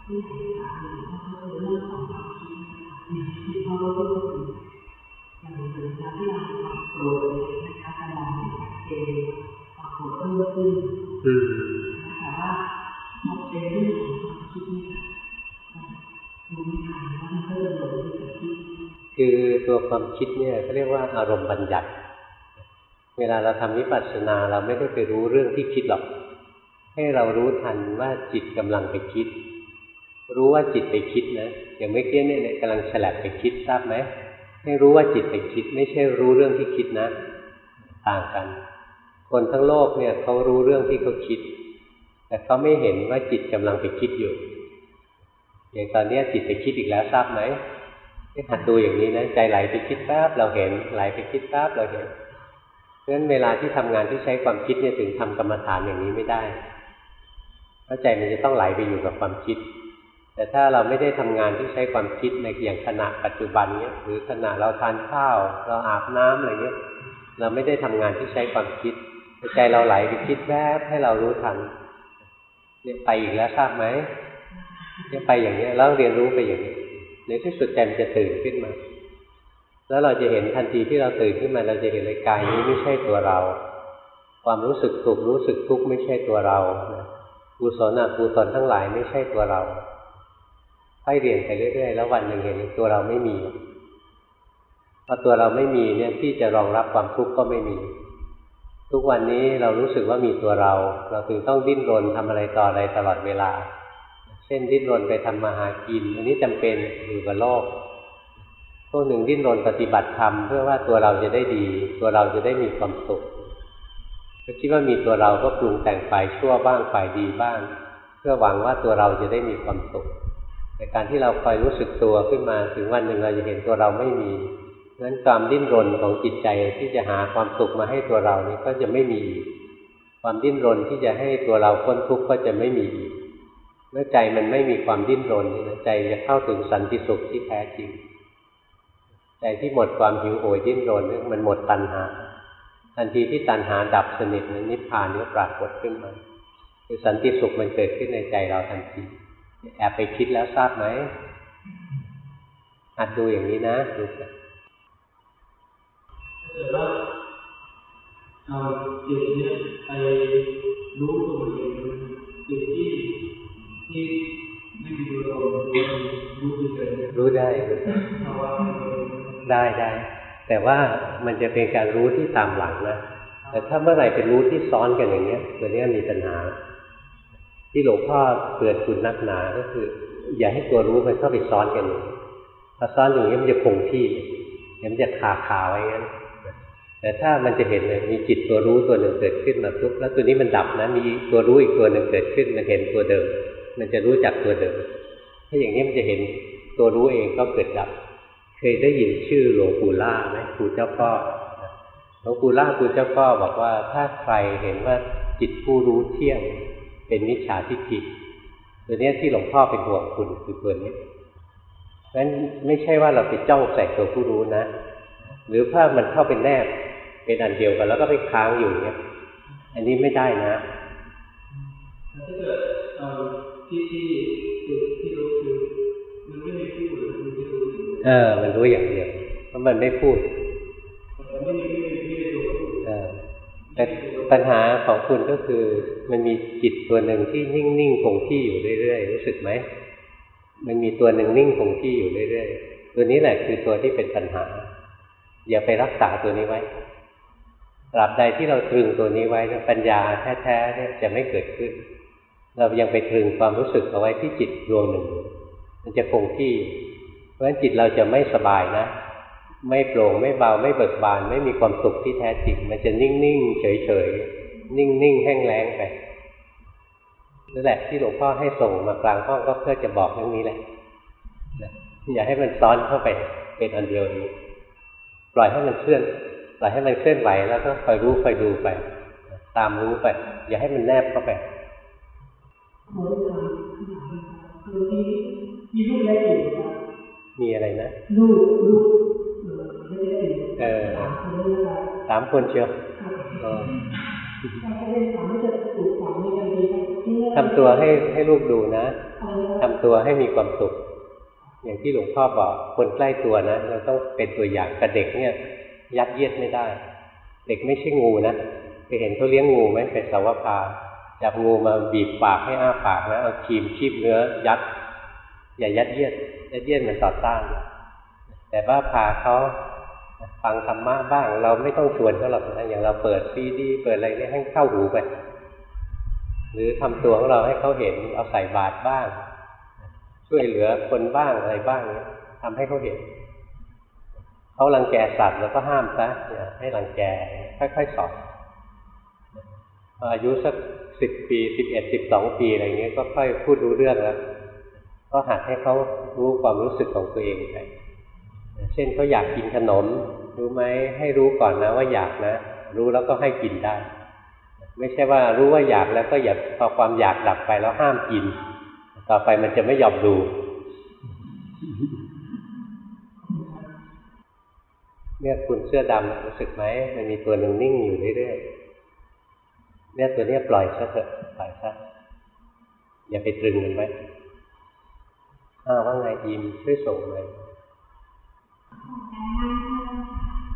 ที่ไหนคะก็คือเรื่องของความคิดที่เขาพูดถึงอย่างเหมือนการที่เราทำโกรธนะคะแต่มองไม่ชัดเจนความโกรธเพิ่มขึ้นอืมแต่ว่าพอเป็นเรื่องของความคิดเนี่ยดูไม่ทันว่ามันก็จะหลงอยู่กับที่คือตัวความคิดเนี่ยเขาเรียกว่าอารมณ์บัญญัติ เวลาเราทำวิปัสสนาเราไม่ได้ไปรู้เรื่องที่คิดหรอก ให้เรารู้ทันว่าจิตกำลังไปคิด รู้ว่าจิตไปคิดนะอย่างเมื่อกี้เนี่ยกำลังฉลับไปคิดทราบไหมให้รู้ว่าจิตไปคิด ไม่ใช่รู้เรื่องที่คิดนะ ต่างกัน คนทั้งโลกเนี่ยเขารู้เรื่องที่เขาคิด แต่เขาไม่เห็นว่าจิตกำลังไปคิดอยู่อย่างตอนเนี้จิตไปคิดอีกแล้วทราบไหมให้หัดดูอย่างนี้นะใจไหลไปคิดแป๊บเราเห็นไหลไปคิดแป๊บเราเห็น ราะฉะนั้นเวลาที่ทำงานที่ใช้ความคิดเนี่ยถึงทำกรรมฐานอย่างนี้ไม่ได้เพราะใจมันจะต้องไหลไปอยู่กับความคิด แต่ถ้าเราไม่ได้ทำงานที่ใช้ความคิดในอย่างขณะปัจจุบันเนี้ยหรือขณะเราทานข้าว เราอาบน้ำอะไรเงี้ยเราไม่ได้ทำงานที่ใช้ความคิด ใจเราไหลไปคิดแวบให้เรารู้ทันเนี่ยไปอีกแล้วทราบไหมเนี่ยไปอย่างเนี้ยแล้วเรียนรู้ไปอย่างนี้ในที่สุดใจมันจะตื่นขึ้นมา แล้วเราจะเห็นทันทีที่เราตื่นขึ้นมาเราจะเห็นเลยกายนี้ไม่ใช่ตัวเรา ความรู้สึกสุขรู้สึกทุกข์ไม่ใช่ตัวเรากุศลอกุศลทั้งหลายไม่ใช่ตัวเราค่อยเรียนไปเรื่อยๆ แล้ววันหนึ่งเห็นตัวเราไม่มีพอตัวเราไม่มีเนี่ยที่จะรองรับความทุกข์ก็ไม่มี ทุกวันนี้เรารู้สึกว่ามีตัวเรา เราถึงต้องดิ้นรนทำอะไรต่ออะไรตลอดเวลา เช่นดิ้นรนไปทำมาหากินอันนี้จำเป็นอยู่กับโลก พวกหนึ่งดิ้นรนปฏิบัติธรรมเพื่อว่าตัวเราจะได้ดี ตัวเราจะได้มีความสุขก็คิดว่ามีตัวเราก็ปรุงแต่งฝ่ายชั่วบ้างฝ่ายดีบ้าง เพื่อหวังว่าตัวเราจะได้มีความสุขแต่การที่เราคอยรู้สึกตัวขึ้นมาถึงวันหนึ่งเราจะเห็นตัวเราไม่มีนั้นความดิ้นรนของจิตใจที่จะหาความสุขมาให้ตัวเรานี่ก็จะไม่มีความดิ้นรนที่จะให้ตัวเราพ้นทุกข์ก็จะไม่มีเมื่อใจมันไม่มีความดิ้นรนนะใจจะเข้าถึงสันติสุขที่แท้จริง ใจที่หมดความหิวโหยดิ้นรนนี่มันหมดตัณหา ทันทีที่ตัณหาดับสนิทนั้นนิพพานก็ปรากฏขึ้นมาคือสันติสุขมันเกิดขึ้นในใจเราทันทีแอบไปคิดแล้วทราบไหมหัดดูอย่างนี้นะดูไปถ้าเกิดว่าเอาจิตเนี่ยไปรู้ตัวเองจิตที่ที่ไม่มีตัวตนรู้เฉยๆรู้ได้รู้ได้เพราะว่า ได้ได้แต่ว่ามันจะเป็นการรู้ที่ตามหลังนะแต่ถ้าเมื่อไหร่เป็นรู้ที่ซ้อนกันอย่างเนี้ยตัวเนี้ยมีปัญหา ที่หลวงพ่อเตือนคุณนักหนาก็คือ อย่าให้ตัวรู้มันเข้าไปซ้อนกันอย่างนี้ถ้าซ้อนอย่างนี้มันจะคงที่เดี๋ยวมันจะขาขาไว้งั้นแต่ถ้ามันจะเห็นเลยมีจิตตัวรู้ตัวหนึ่งเกิดขึ้นมาปุ๊บแล้วตัวนี้มันดับนะมีตัวรู้อีกตัวหนึ่งเกิดขึ้นมันเห็นตัวเดิม มันจะรู้จักตัวเดิม ถ้าอย่างนี้มันจะเห็นตัวรู้เองก็เกิดดับ เคยได้ยินชื่อหลวงปู่ล่าไหมปู่เจ้าพ่อหลวงปู่ล่าปู่เจ้าพ่อบอกว่าถ้าใครเห็นว่าจิตผู้รู้เที่ยงเป็นมิจฉาทิฏฐิตัวนี้ที่หลวงพ่อเป็นห่วงคุณคือตัวนี้งั้นไม่ใช่ว่าเราไปจ้องใส่ตัวผู้รู้นะ หรือถ้ามันเข้าเป็นแนบเป็นอันเดียวกัน แล้วก็ไปค้างอยู่เนี่ยอันนี้ไม่ได้นะถ้าเกิดที่ที่ เออ มันรู้อย่างเดียวเพราะมันไม่พูดแต่ไม่มีไม่ไม่มีตัวผู้เออแต่ปัญหาของคุณก็คือ มันมีจิตตัวหนึ่งที่นิ่งๆคงที่อยู่เรื่อยๆรู้สึกไหมมันมีตัวหนึ่งนิ่งคงที่อยู่เรื่อยๆตัวนี้แหละคือตัวที่เป็นปัญหา อย่าไปรักษาตัวนี้ไว้ตราบใดที่เราตรึงตัวนี้ไว้ปัญญาแท้ๆเนี่ยจะไม่เกิดขึ้น เรายังไปตรึงความรู้สึกเอาไว้ที่จิตดวงหนึ่ง มันจะคงที่ เพราะฉะนั้นจิตเราจะไม่สบายนะ ไม่โปร่งไม่เบาไม่เบิกบาน ไม่มีความสุขที่แท้จริง มันจะนิ่งๆเฉยๆนิ่งๆแห้งแล้งไปนั่นแหละที่หลวงพ่อให้ส่งมากลางห้องก็เพื่อจะบอกเรื่องนี้แหละนะอย่าให้มันซ้อนเข้าไปเป็นอันเดียวนี้ ปล่อยให้มันเคลื่อนปล่อยให้มันเคลื่อนไหวแล้วก็คอยรู้คอยดูไป ตามรู้ไป อย่าให้มันแนบเข้าไปขอถามคือมีมีลูกเล็กอยู่ครับ มีอะไรนะลูกลูกเออไม่ได้อยู่เออสามคนนี้นะครับสามคนเชียวครับเออการจะเป็นสามจะถูกฝังในกันดีครับที่ทำตัวให้ให้ลูกดูนะอะไรนะทำตัวให้มีความสุข อย่างที่หลวงพ่อบอกคนใกล้ตัวนะ เราต้องเป็นตัวอย่างกับเด็กเนี่ย ยัดเยียดไม่ได้ เด็กไม่ใช่งูนะเคยเห็นเขาเลี้ยงงูไหมเป็นสาวพาจับงูมาบีบปากให้อ้าปากนะเอาครีมชีบเนื้อยัด อย่ายัดเยียดยัดเยียดมันต่อต้าน แต่ว่าพาเขาฟังธรรมะบ้าง เราไม่ต้องชวนเขาหรอกนะอย่างเราเปิดซีดี เปิดอะไรนี่ให้เข้าหูไป หรือทำตัวของเราให้เขาเห็นเอาใส่บาตรบ้าง ช่วยเหลือคนบ้างอะไรบ้างเนี่ยทำให้เขาเห็นเขารังแกสัตว์แล้วก็ห้ามซะอย่าให้รังแกค่อยๆสอนออายุสักสิบปีสิบเอ็ดสิบสองปีอะไรเงี้ยก็ค่อยพูดรู้เรื่องแล้ว ก็หัดให้เขารู้ความรู้สึกของตัวเองไปเช่นเขาอยากกินขนม รู้ไหมให้รู้ก่อนนะว่าอยากนะ รู้แล้วก็ให้กินได้ ไม่ใช่ว่ารู้ว่าอยากแล้วก็อย่าพอความอยากดับไปแล้วห้ามกิน ต่อไปมันจะไม่ยอมดูเนี่ยคุณเสื้อดำรู้สึกไหมมันมีตัวหนึ่งนิ่งอยู่เรื่อยๆเนี่ยตัวเนี้ยปล่อยซะเถอะปล่อยซะอย่าไปตรึงมันไว้ อ้าวว่าไงยิมช่วยส่งเลย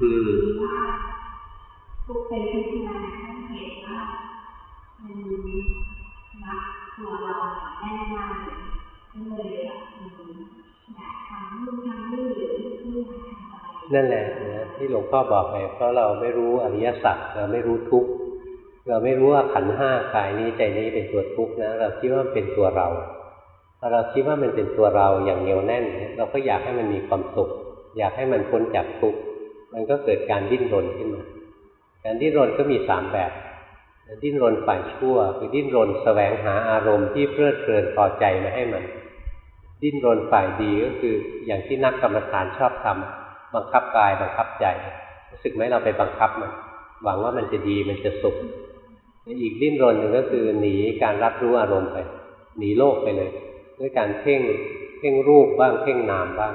อืมทุกไปพิจารณาเห็นว่ามันรักตัวเราแน่นมากเลยก็เลยแบบอยากทำนู่นทำนี่หรือไม่อยากทำอะไรนั่นแหละนะที่หลวงพ่อบอกไงเพราะเราไม่รู้อริยสัจเราไม่รู้ทุกข์เราไม่รู้ว่าขันห้ากายนี้ใจนี้เป็นตัวทุกข์นะเราคิดว่ามันเป็นตัวเรา พอเราคิดว่ามันเป็นตัวเราอย่างเหนียวแน่นเนี่ยเราก็อยากให้มันมีความสุข อยากให้มันพ้นจากทุกข์มันก็เกิดการดิ้นรนขึ้นมา การดิ้นรนก็มีสามแบบดิ้นรนฝ่ายชั่วคือดิ้นรนแสวงหาอารมณ์ที่เพลิดเพลินพอใจมาให้มัน ดิ้นรนฝ่ายดีก็คืออย่างที่นักกรรมฐานชอบทำบังคับกายบังคับใจรู้สึกไหมเราไปบังคับมันหวังว่ามันจะดีมันจะสุขอีกดิ้นรนหนึ่งก็คือหนีการรับรู้อารมณ์ไป หนีโลกไปเลย ด้วยการเพ่งเพ่งรูปบ้างเพ่งนามบ้าง